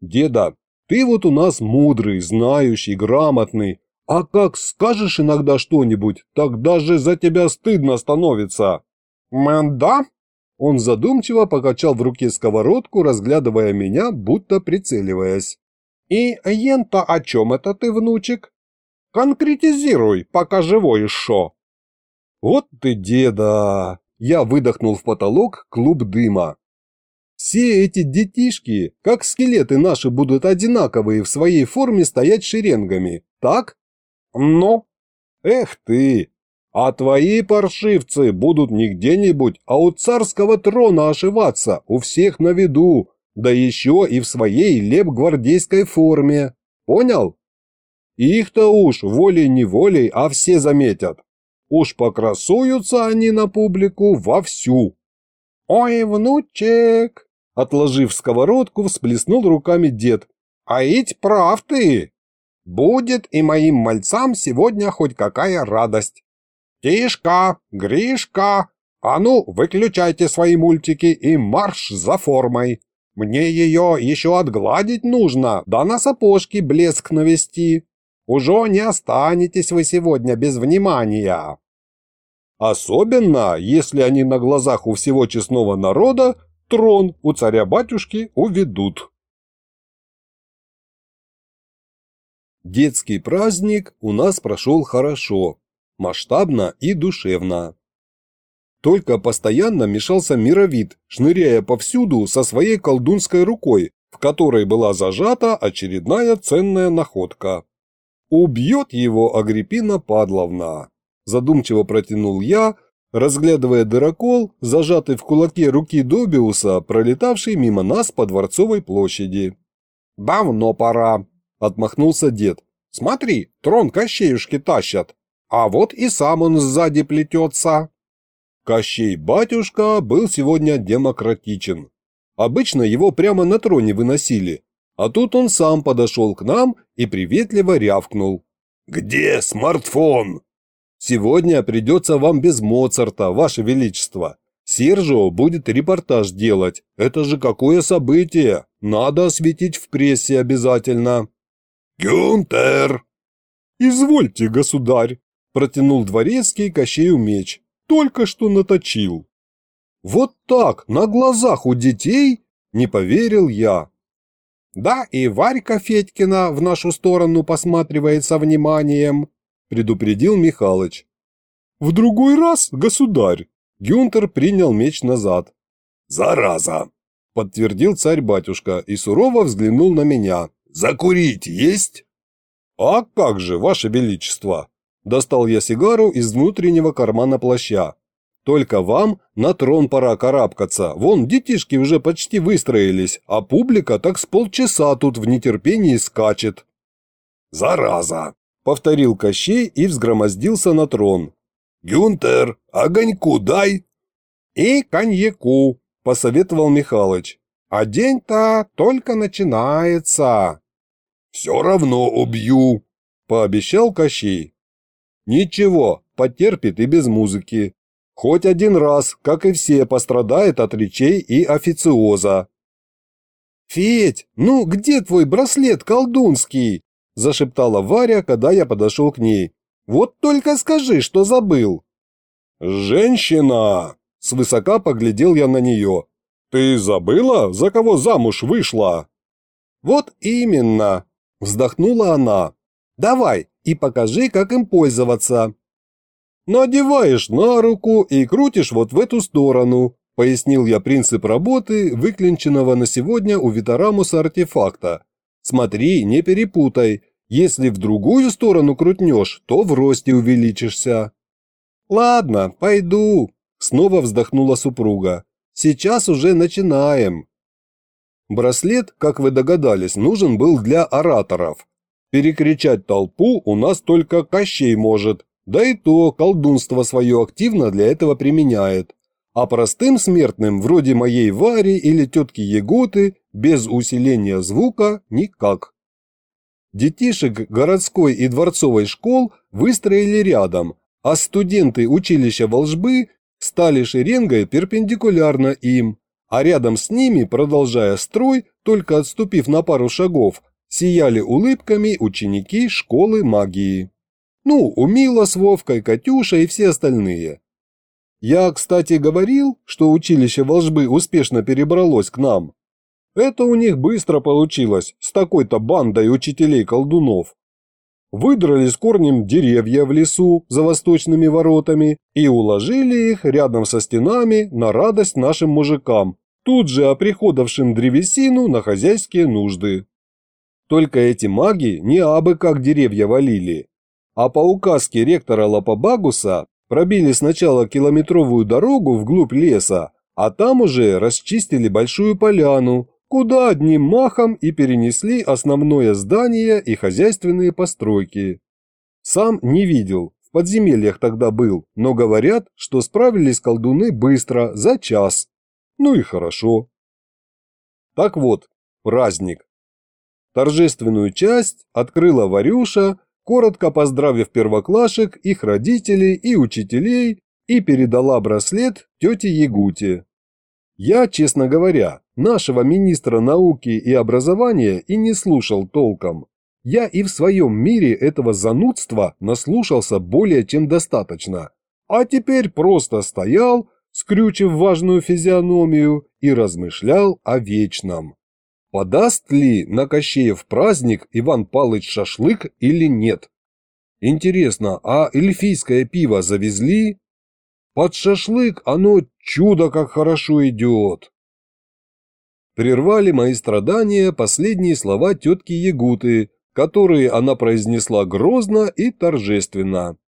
Деда, ты вот у нас мудрый, знающий, грамотный, а как скажешь иногда что-нибудь, так даже за тебя стыдно становится. Манда? Он задумчиво покачал в руке сковородку, разглядывая меня, будто прицеливаясь. И ента о чем это ты, внучек? Конкретизируй, пока живой шо. Вот ты деда! Я выдохнул в потолок клуб дыма. Все эти детишки, как скелеты наши, будут одинаковые в своей форме стоять шеренгами, так? Но, эх ты, а твои паршивцы будут не где-нибудь, а у царского трона ошиваться, у всех на виду, да еще и в своей леп-гвардейской форме. Понял? Их-то уж волей-неволей, а все заметят. Уж покрасуются они на публику вовсю. «Ой, внучек!» Отложив сковородку, всплеснул руками дед. «А ведь прав ты! Будет и моим мальцам сегодня хоть какая радость! Тишка, Гришка, а ну, выключайте свои мультики и марш за формой! Мне ее еще отгладить нужно, да на сапожки блеск навести. Уже не останетесь вы сегодня без внимания!» Особенно, если они на глазах у всего честного народа трон у царя-батюшки уведут. Детский праздник у нас прошел хорошо, масштабно и душевно. Только постоянно мешался мировид, шныряя повсюду со своей колдунской рукой, в которой была зажата очередная ценная находка. «Убьет его Агриппина Падловна», – задумчиво протянул я, разглядывая дырокол, зажатый в кулаке руки Добиуса, пролетавший мимо нас по Дворцовой площади. «Давно пора», — отмахнулся дед. «Смотри, трон Кощеюшки тащат, а вот и сам он сзади плетется». Кощей-батюшка был сегодня демократичен. Обычно его прямо на троне выносили, а тут он сам подошел к нам и приветливо рявкнул. «Где смартфон?» Сегодня придется вам без Моцарта, ваше величество. Сержио будет репортаж делать. Это же какое событие! Надо осветить в прессе обязательно. Гюнтер! Извольте, государь, протянул дворецкий Кощею меч. Только что наточил. Вот так, на глазах у детей? Не поверил я. Да, и Варька Федькина в нашу сторону посматривает со вниманием, предупредил Михалыч. «В другой раз, государь!» Гюнтер принял меч назад. «Зараза!» – подтвердил царь-батюшка и сурово взглянул на меня. «Закурить есть?» «А как же, ваше величество!» Достал я сигару из внутреннего кармана плаща. «Только вам на трон пора карабкаться. Вон, детишки уже почти выстроились, а публика так с полчаса тут в нетерпении скачет». «Зараза!» повторил Кощей и взгромоздился на трон. «Гюнтер, огоньку дай!» «И коньяку», – посоветовал Михалыч. «А день-то только начинается». «Все равно убью», – пообещал Кощей. «Ничего, потерпит и без музыки. Хоть один раз, как и все, пострадает от речей и официоза». «Федь, ну где твой браслет колдунский?» – зашептала Варя, когда я подошел к ней. «Вот только скажи, что забыл!» «Женщина!» – свысока поглядел я на нее. «Ты забыла, за кого замуж вышла?» «Вот именно!» – вздохнула она. «Давай и покажи, как им пользоваться». «Надеваешь на руку и крутишь вот в эту сторону», – пояснил я принцип работы, выклинченного на сегодня у Витарамуса артефакта. Смотри, не перепутай. Если в другую сторону крутнешь, то в росте увеличишься. Ладно, пойду, снова вздохнула супруга. Сейчас уже начинаем. Браслет, как вы догадались, нужен был для ораторов. Перекричать толпу у нас только Кощей может, да и то колдунство свое активно для этого применяет. А простым смертным, вроде моей Вари или тетки Еготы, без усиления звука никак. Детишек городской и дворцовой школ выстроили рядом, а студенты училища волжбы стали шеренгой перпендикулярно им, а рядом с ними, продолжая строй, только отступив на пару шагов, сияли улыбками ученики школы магии. Ну, Умила с Вовкой, Катюша и все остальные. Я, кстати, говорил, что училище волжбы успешно перебралось к нам. Это у них быстро получилось, с такой-то бандой учителей-колдунов. выдрали с корнем деревья в лесу за восточными воротами и уложили их рядом со стенами на радость нашим мужикам, тут же оприходовавшим древесину на хозяйские нужды. Только эти маги не абы как деревья валили, а по указке ректора Лапобагуса пробили сначала километровую дорогу вглубь леса, а там уже расчистили большую поляну, куда одним махом и перенесли основное здание и хозяйственные постройки. Сам не видел, в подземельях тогда был, но говорят, что справились колдуны быстро, за час. Ну и хорошо. Так вот, праздник. Торжественную часть открыла Варюша, коротко поздравив первоклашек, их родителей и учителей, и передала браслет тете Ягуте. Я, честно говоря, нашего министра науки и образования и не слушал толком. Я и в своем мире этого занудства наслушался более чем достаточно. А теперь просто стоял, скрючив важную физиономию, и размышлял о вечном. Подаст ли на Кощеев праздник Иван Палыч шашлык или нет? Интересно, а эльфийское пиво завезли? Под шашлык оно чудо как хорошо идет. Прервали мои страдания последние слова тетки Ягуты, которые она произнесла грозно и торжественно.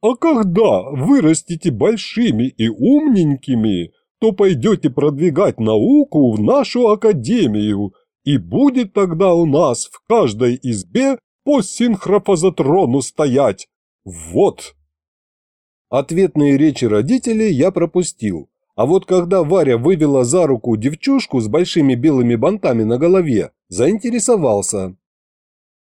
«А когда вырастете большими и умненькими, то пойдете продвигать науку в нашу академию, и будет тогда у нас в каждой избе по синхрофазотрону стоять. Вот!» Ответные речи родителей я пропустил, а вот когда Варя вывела за руку девчушку с большими белыми бантами на голове, заинтересовался.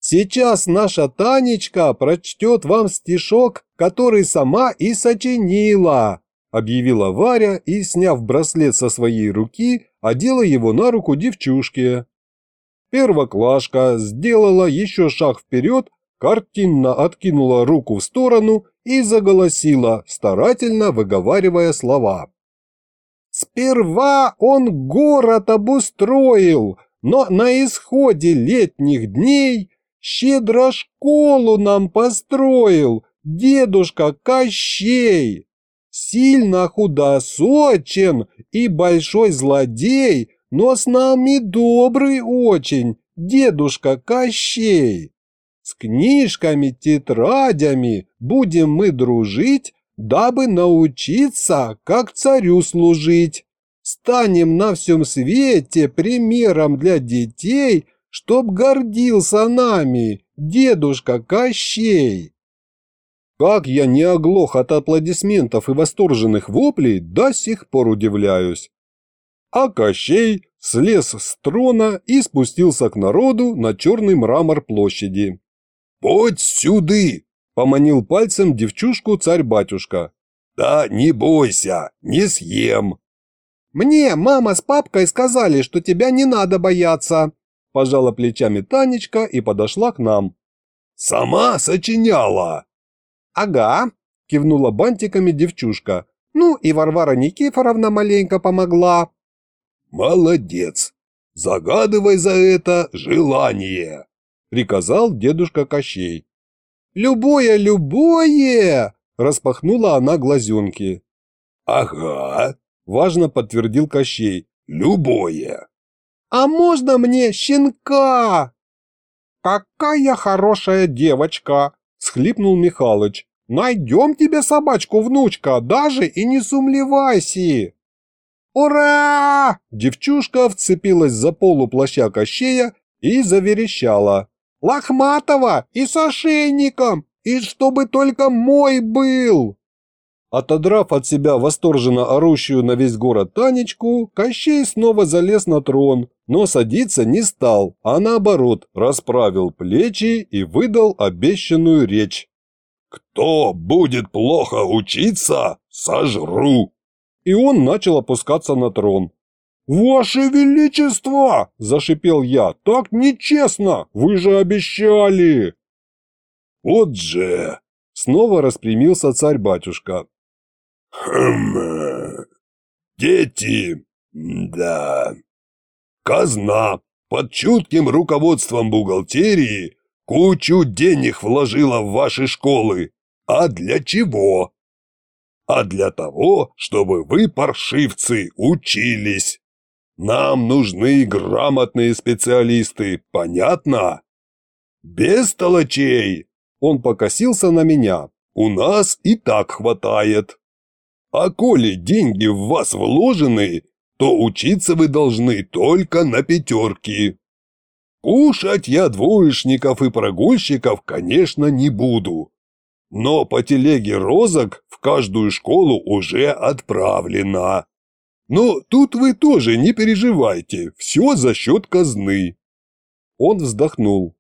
«Сейчас наша Танечка прочтет вам стишок, который сама и сочинила», объявила Варя и, сняв браслет со своей руки, одела его на руку девчушке. Первоклашка сделала еще шаг вперед, картинно откинула руку в сторону и заголосила, старательно выговаривая слова. Сперва он город обустроил, но на исходе летних дней щедро школу нам построил дедушка Кощей. Сильно худосочен и большой злодей, но с нами добрый очень дедушка Кощей. С книжками, тетрадями будем мы дружить, дабы научиться, как царю служить. Станем на всем свете примером для детей, чтоб гордился нами дедушка Кощей. Как я не оглох от аплодисментов и восторженных воплей, до сих пор удивляюсь. А Кощей слез с трона и спустился к народу на черный мрамор площади. «Подь сюды!» Поманил пальцем девчушку царь-батюшка. «Да не бойся, не съем!» «Мне мама с папкой сказали, что тебя не надо бояться!» Пожала плечами Танечка и подошла к нам. «Сама сочиняла!» «Ага!» – кивнула бантиками девчушка. «Ну и Варвара Никифоровна маленько помогла!» «Молодец! Загадывай за это желание!» – приказал дедушка Кощей. «Любое, любое!» – распахнула она глазенки. «Ага», – важно подтвердил Кощей. «Любое». «А можно мне щенка?» «Какая хорошая девочка!» – схлипнул Михалыч. «Найдем тебе собачку, внучка, даже и не сумлевайся!» «Ура!» Девчушка вцепилась за полу плаща Кощея и заверещала. Лохматого и с ошейником, и чтобы только мой был!» Отодрав от себя восторженно орущую на весь город Танечку, Кощей снова залез на трон, но садиться не стал, а наоборот расправил плечи и выдал обещанную речь. «Кто будет плохо учиться, сожру!» И он начал опускаться на трон. «Ваше Величество!» – зашипел я. «Так нечестно! Вы же обещали!» «Вот же!» – снова распрямился царь-батюшка. «Хм... Дети... Да... Казна под чутким руководством бухгалтерии Кучу денег вложила в ваши школы. А для чего? А для того, чтобы вы, паршивцы, учились. Нам нужны грамотные специалисты, понятно? Без толочей. Он покосился на меня. У нас и так хватает. А коли деньги в вас вложены, то учиться вы должны только на пятерки. Кушать я двоечников и прогульщиков, конечно, не буду. Но по телеге розок в каждую школу уже отправлено. Но тут вы тоже не переживайте, все за счет казны. Он вздохнул.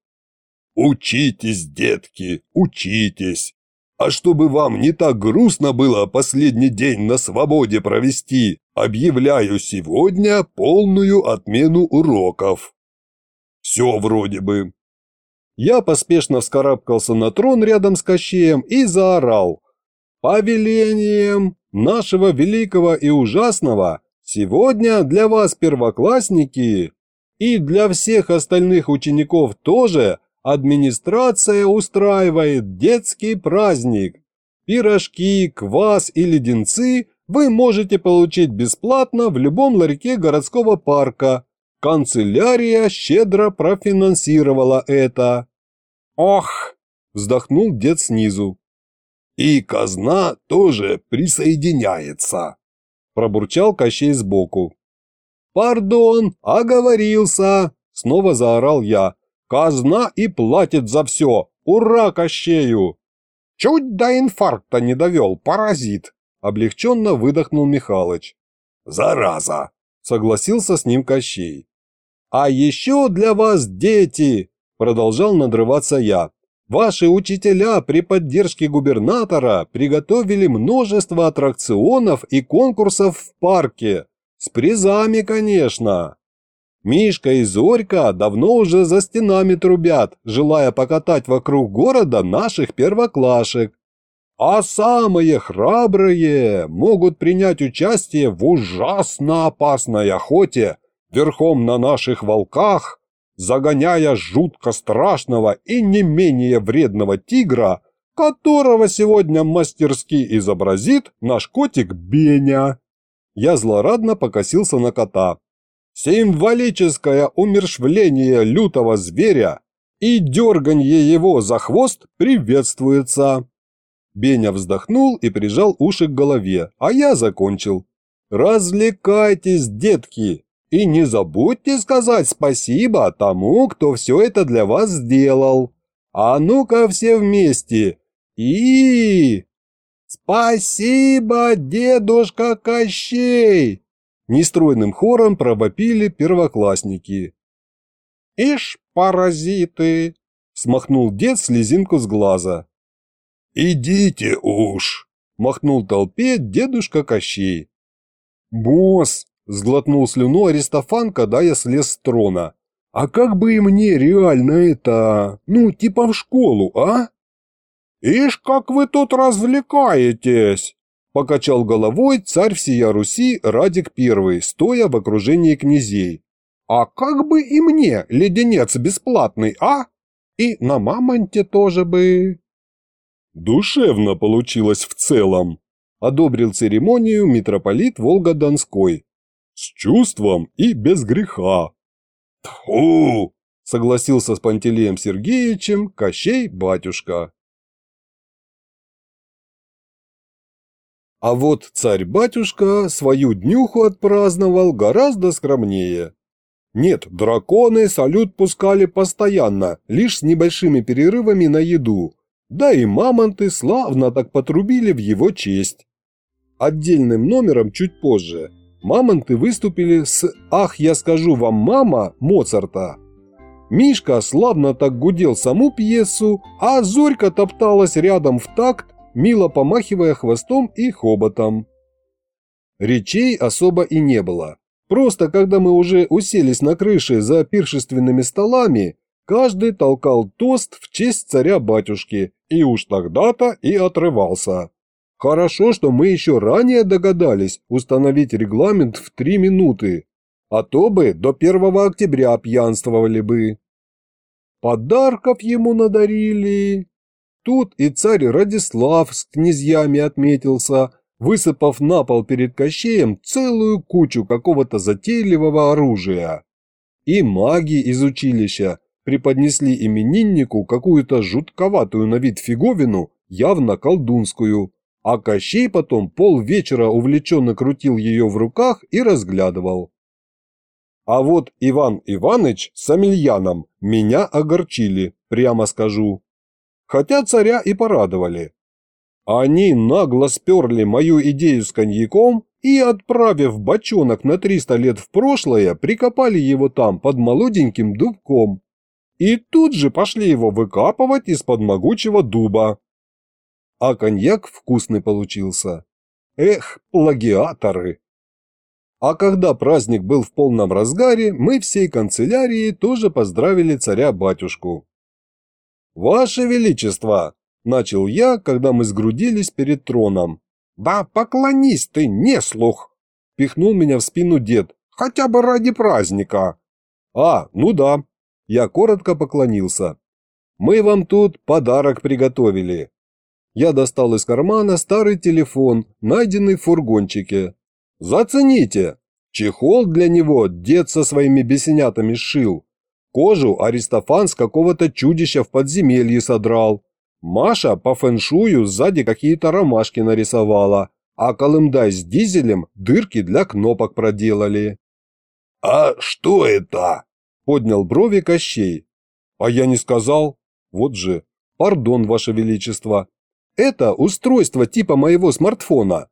Учитесь, детки, учитесь. А чтобы вам не так грустно было последний день на свободе провести, объявляю сегодня полную отмену уроков. Все вроде бы. Я поспешно вскарабкался на трон рядом с Кощеем и заорал. «Повелением нашего великого и ужасного сегодня для вас, первоклассники, и для всех остальных учеников тоже Администрация устраивает детский праздник. Пирожки, квас и леденцы вы можете получить бесплатно в любом ларьке городского парка. Канцелярия щедро профинансировала это. «Ох!» – вздохнул дед снизу. «И казна тоже присоединяется», – пробурчал Кощей сбоку. «Пардон, оговорился!» – снова заорал я. Казна и платит за все. Ура Кощею! Чуть до инфаркта не довел, паразит. Облегченно выдохнул Михалыч. Зараза! Согласился с ним Кощей. А еще для вас дети! Продолжал надрываться я. Ваши учителя при поддержке губернатора приготовили множество аттракционов и конкурсов в парке. С призами, конечно. Мишка и Зорька давно уже за стенами трубят, желая покатать вокруг города наших первоклашек. А самые храбрые могут принять участие в ужасно опасной охоте верхом на наших волках, загоняя жутко страшного и не менее вредного тигра, которого сегодня мастерски изобразит наш котик Беня. Я злорадно покосился на кота, Символическое умершвление лютого зверя и дерганье его за хвост приветствуется. Беня вздохнул и прижал уши к голове, а я закончил. Развлекайтесь, детки, и не забудьте сказать спасибо тому, кто все это для вас сделал. А ну-ка все вместе. И... Спасибо, дедушка Кощей! Нестройным хором провопили первоклассники. «Ишь, паразиты!» – смахнул дед слезинку с глаза. «Идите уж!» – махнул толпе дедушка Кощей. «Босс!» – сглотнул слюну Аристофан, когда я слез с трона. «А как бы и мне реально это... ну, типа в школу, а?» «Ишь, как вы тут развлекаетесь!» Покачал головой царь всея Руси Радик I, стоя в окружении князей. «А как бы и мне леденец бесплатный, а? И на мамонте тоже бы...» «Душевно получилось в целом», – одобрил церемонию митрополит Волга-Донской. «С чувством и без греха». «Тьфу!» – согласился с Пантелеем Сергеевичем Кощей батюшка. А вот царь-батюшка свою днюху отпраздновал гораздо скромнее. Нет, драконы салют пускали постоянно, лишь с небольшими перерывами на еду. Да и мамонты славно так потрубили в его честь. Отдельным номером чуть позже мамонты выступили с «Ах, я скажу вам, мама» Моцарта. Мишка славно так гудел саму пьесу, а Зорька топталась рядом в такт, мило помахивая хвостом и хоботом. Речей особо и не было. Просто когда мы уже уселись на крыше за пиршественными столами, каждый толкал тост в честь царя-батюшки, и уж тогда-то и отрывался. Хорошо, что мы еще ранее догадались установить регламент в три минуты, а то бы до 1 октября пьянствовали бы. Подарков ему надарили. Тут и царь Радислав с князьями отметился, высыпав на пол перед Кощеем целую кучу какого-то затейливого оружия. И маги из училища преподнесли имениннику какую-то жутковатую на вид фиговину, явно колдунскую, а Кощей потом полвечера увлеченно крутил ее в руках и разглядывал. А вот Иван Иваныч с Амельяном меня огорчили, прямо скажу. Хотя царя и порадовали. Они нагло сперли мою идею с коньяком и, отправив бочонок на 300 лет в прошлое, прикопали его там под молоденьким дубком. И тут же пошли его выкапывать из-под могучего дуба. А коньяк вкусный получился. Эх, плагиаторы! А когда праздник был в полном разгаре, мы всей канцелярии тоже поздравили царя-батюшку. «Ваше Величество!» – начал я, когда мы сгрудились перед троном. «Да поклонись ты, не слух!» – пихнул меня в спину дед. «Хотя бы ради праздника!» «А, ну да!» – я коротко поклонился. «Мы вам тут подарок приготовили!» Я достал из кармана старый телефон, найденный в фургончике. Зацените! Чехол для него дед со своими бесенятами сшил. Кожу Аристофан с какого-то чудища в подземелье содрал. Маша по фэншую сзади какие-то ромашки нарисовала, а Колымдай с дизелем дырки для кнопок проделали. «А что это?» – поднял брови Кощей. «А я не сказал. Вот же. Пардон, Ваше Величество. Это устройство типа моего смартфона.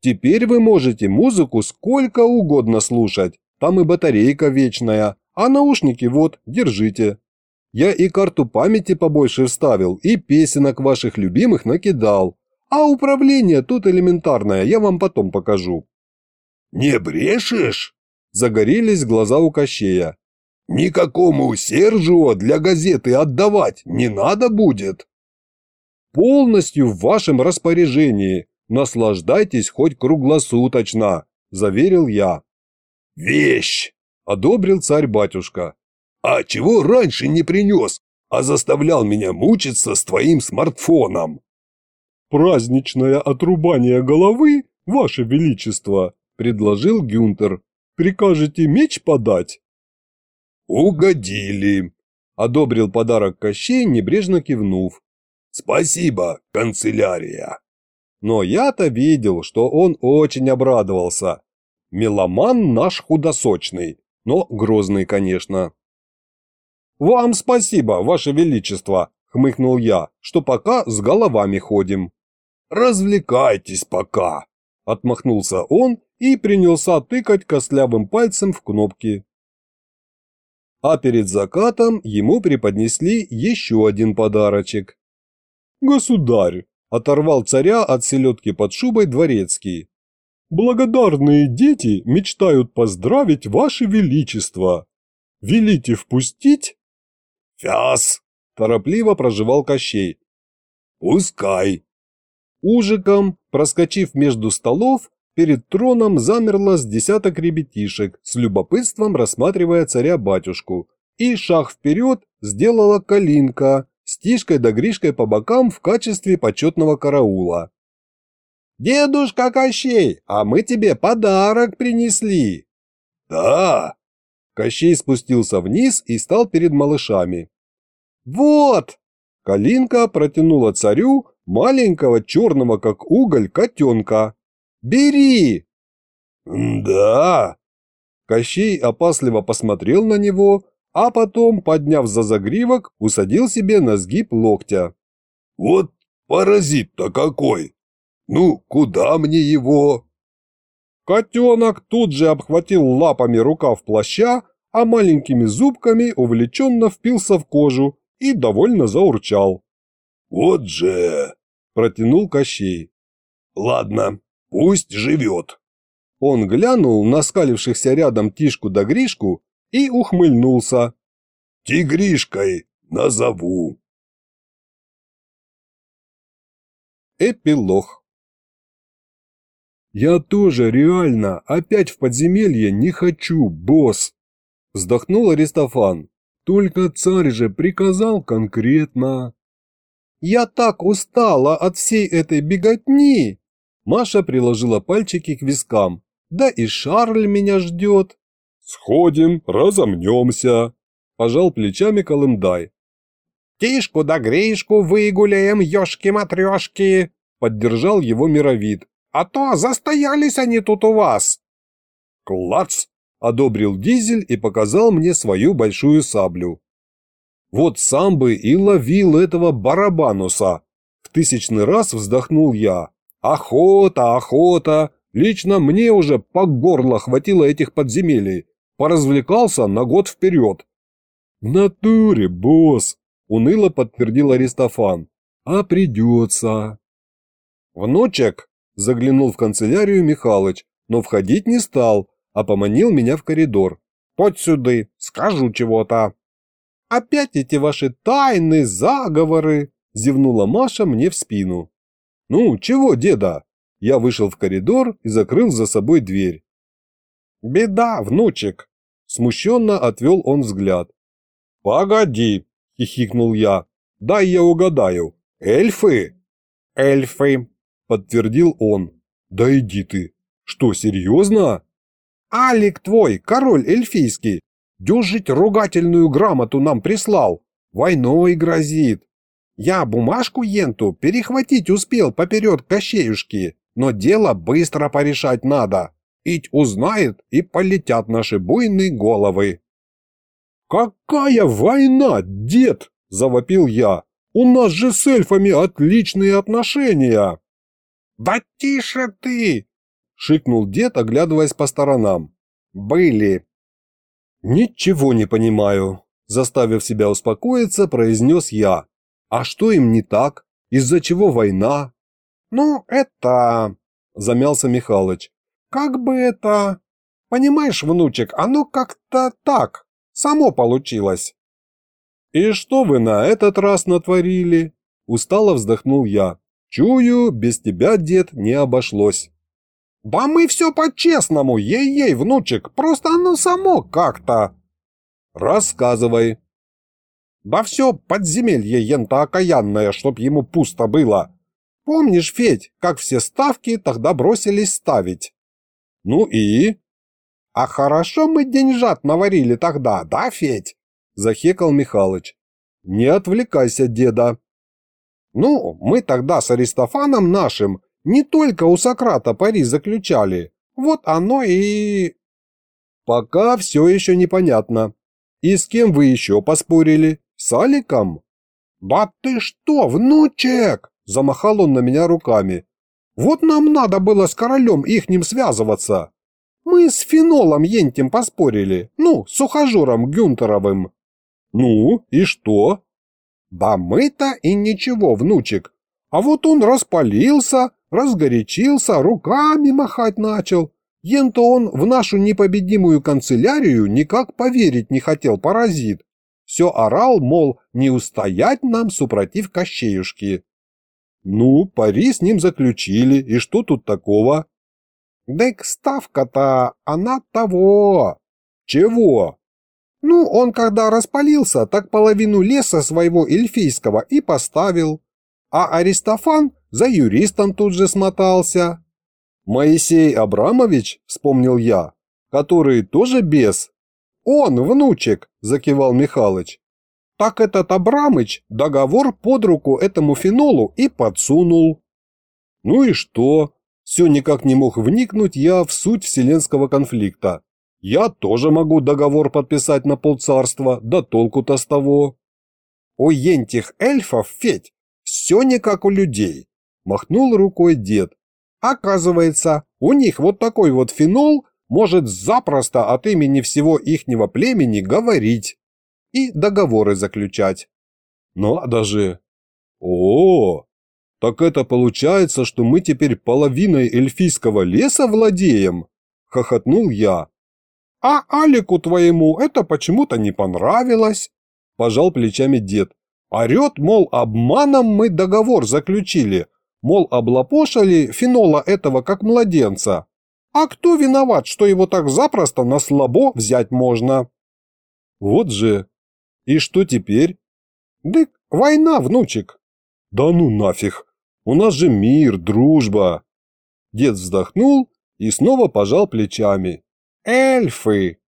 Теперь вы можете музыку сколько угодно слушать, там и батарейка вечная, а наушники вот, держите. Я и карту памяти побольше вставил, и песенок ваших любимых накидал. А управление тут элементарное, я вам потом покажу». «Не брешешь?» Загорелись глаза у Кощея. «Никакому Сержио для газеты отдавать не надо будет?» «Полностью в вашем распоряжении», Наслаждайтесь хоть круглосуточно, заверил я. Вещь, одобрил царь-батюшка. А чего раньше не принес, а заставлял меня мучиться с твоим смартфоном? Праздничное отрубание головы, ваше величество, предложил Гюнтер. Прикажете меч подать? Угодили, одобрил подарок Кощей, небрежно кивнув. Спасибо, канцелярия. Но я-то видел, что он очень обрадовался. Меломан наш худосочный, но грозный, конечно. «Вам спасибо, Ваше Величество», — хмыкнул я, — «что пока с головами ходим». «Развлекайтесь пока», — отмахнулся он и принялся тыкать костлявым пальцем в кнопки. А перед закатом ему преподнесли еще один подарочек. «Государь, оторвал царя от селедки под шубой дворецкий. «Благодарные дети мечтают поздравить ваше величество. Велите впустить?» «Фяс!» – торопливо проживал Кощей. «Пускай!» Ужиком, проскочив между столов, перед троном замерло с десяток ребятишек, с любопытством рассматривая царя-батюшку, и шаг вперед сделала Калинка, с Тишкой да Гришкой по бокам в качестве почетного караула. «Дедушка Кощей, а мы тебе подарок принесли!» «Да!» Кощей спустился вниз и стал перед малышами. «Вот!» Калинка протянула царю маленького черного как уголь котенка. «Бери!» «Да!» Кощей опасливо посмотрел на него, а потом, подняв за загривок, усадил себе на сгиб локтя. «Вот паразит-то какой! Ну, куда мне его?» Котенок тут же обхватил лапами рукав плаща, а маленькими зубками увлеченно впился в кожу и довольно заурчал. «Вот же!» – протянул Кощей. «Ладно, пусть живет». Он глянул на скалившихся рядом Тишку да Гришку и ухмыльнулся. «Тигришкой назову». Эпилог «Я тоже реально опять в подземелье не хочу, босс!» Вздохнул Аристофан. Только царь же приказал конкретно. Я так устала от всей этой беготни. Маша приложила пальчики к вискам. Да и Шарль меня ждет. Сходим, разомнемся. Пожал плечами Колымдай. «Тишку да гришку выгуляем, ёшки-матрёшки!» Поддержал его мировид. «А то застоялись они тут у вас!» «Клац!» – одобрил Дизель и показал мне свою большую саблю. Вот сам бы и ловил этого барабануса. В тысячный раз вздохнул я. Охота, охота. Лично мне уже по горло хватило этих подземелий. Поразвлекался на год вперед. В натуре, босс, уныло подтвердил Аристофан. А придется. Внучек, заглянул в канцелярию Михалыч, но входить не стал, а поманил меня в коридор. «Подь сюды, скажу чего-то». «Опять эти ваши тайны, заговоры!» – зевнула Маша мне в спину. «Ну, чего, деда?» Я вышел в коридор и закрыл за собой дверь. «Беда, внучек!» – смущенно отвел он взгляд. «Погоди!» – хихикнул я. «Дай я угадаю. Эльфы?» «Эльфы!» – подтвердил он. «Да иди ты! Что, серьезно?» «Алик твой, король эльфийский, Дюжить ругательную грамоту нам прислал. Войной грозит. Я бумажку енту перехватить успел поперед кощеюшки, но дело быстро порешать надо. Ить узнает, и полетят наши буйные головы. «Какая война, дед?» – завопил я. «У нас же с эльфами отличные отношения!» «Да тише ты!» – шикнул дед, оглядываясь по сторонам. «Были. «Ничего не понимаю», – заставив себя успокоиться, произнес я. «А что им не так? Из-за чего война?» «Ну, это...» – замялся Михалыч. «Как бы это...» «Понимаешь, внучек, оно как-то так, само получилось». «И что вы на этот раз натворили?» – устало вздохнул я. «Чую, без тебя, дед, не обошлось». «Да мы все по-честному, ей-ей, внучек, просто оно само как-то». «Рассказывай». «Да все подземелье ента чтоб ему пусто было. Помнишь, Федь, как все ставки тогда бросились ставить?» «Ну и?» «А хорошо мы деньжат наварили тогда, да, Федь?» – захекал Михалыч. «Не отвлекайся, деда». «Ну, мы тогда с Аристофаном нашим не только у Сократа пари заключали. Вот оно и... Пока все еще непонятно. И с кем вы еще поспорили? С Аликом? Да ты что, внучек? Замахал он на меня руками. Вот нам надо было с королем ихним связываться. Мы с фенолом Ентем поспорили. Ну, с ухажером Гюнтеровым. Ну, и что? Да мы-то и ничего, внучек. А вот он распалился, разгорячился, руками махать начал. Ен-то он в нашу непобедимую канцелярию никак поверить не хотел, паразит. Все орал, мол, не устоять нам супротив Кощеюшки. Ну, пари с ним заключили, и что тут такого? Дык ставка-то, она того. Чего? Ну, он когда распалился, так половину леса своего эльфийского и поставил. А Аристофан за юристом тут же смотался. Моисей Абрамович, вспомнил я, который тоже бес. Он, внучек, закивал Михалыч. Так этот Абрамыч договор под руку этому фенолу и подсунул. Ну и что? Все никак не мог вникнуть я в суть вселенского конфликта. Я тоже могу договор подписать на полцарства, да толку-то с того. У ентих эльфов, Федь, все не как у людей. Махнул рукой дед. Оказывается, у них вот такой вот фенол может запросто от имени всего ихнего племени говорить и договоры заключать. Надо же! О, -о, так это получается, что мы теперь половиной эльфийского леса владеем? Хохотнул я. А Алику твоему это почему-то не понравилось, пожал плечами дед. Орет, мол, обманом мы договор заключили, мол, облапошили фенола этого как младенца. А кто виноват, что его так запросто на слабо взять можно? Вот же. И что теперь? Дык, война, внучек. Да ну нафиг. У нас же мир, дружба. Дед вздохнул и снова пожал плечами. Эльфы.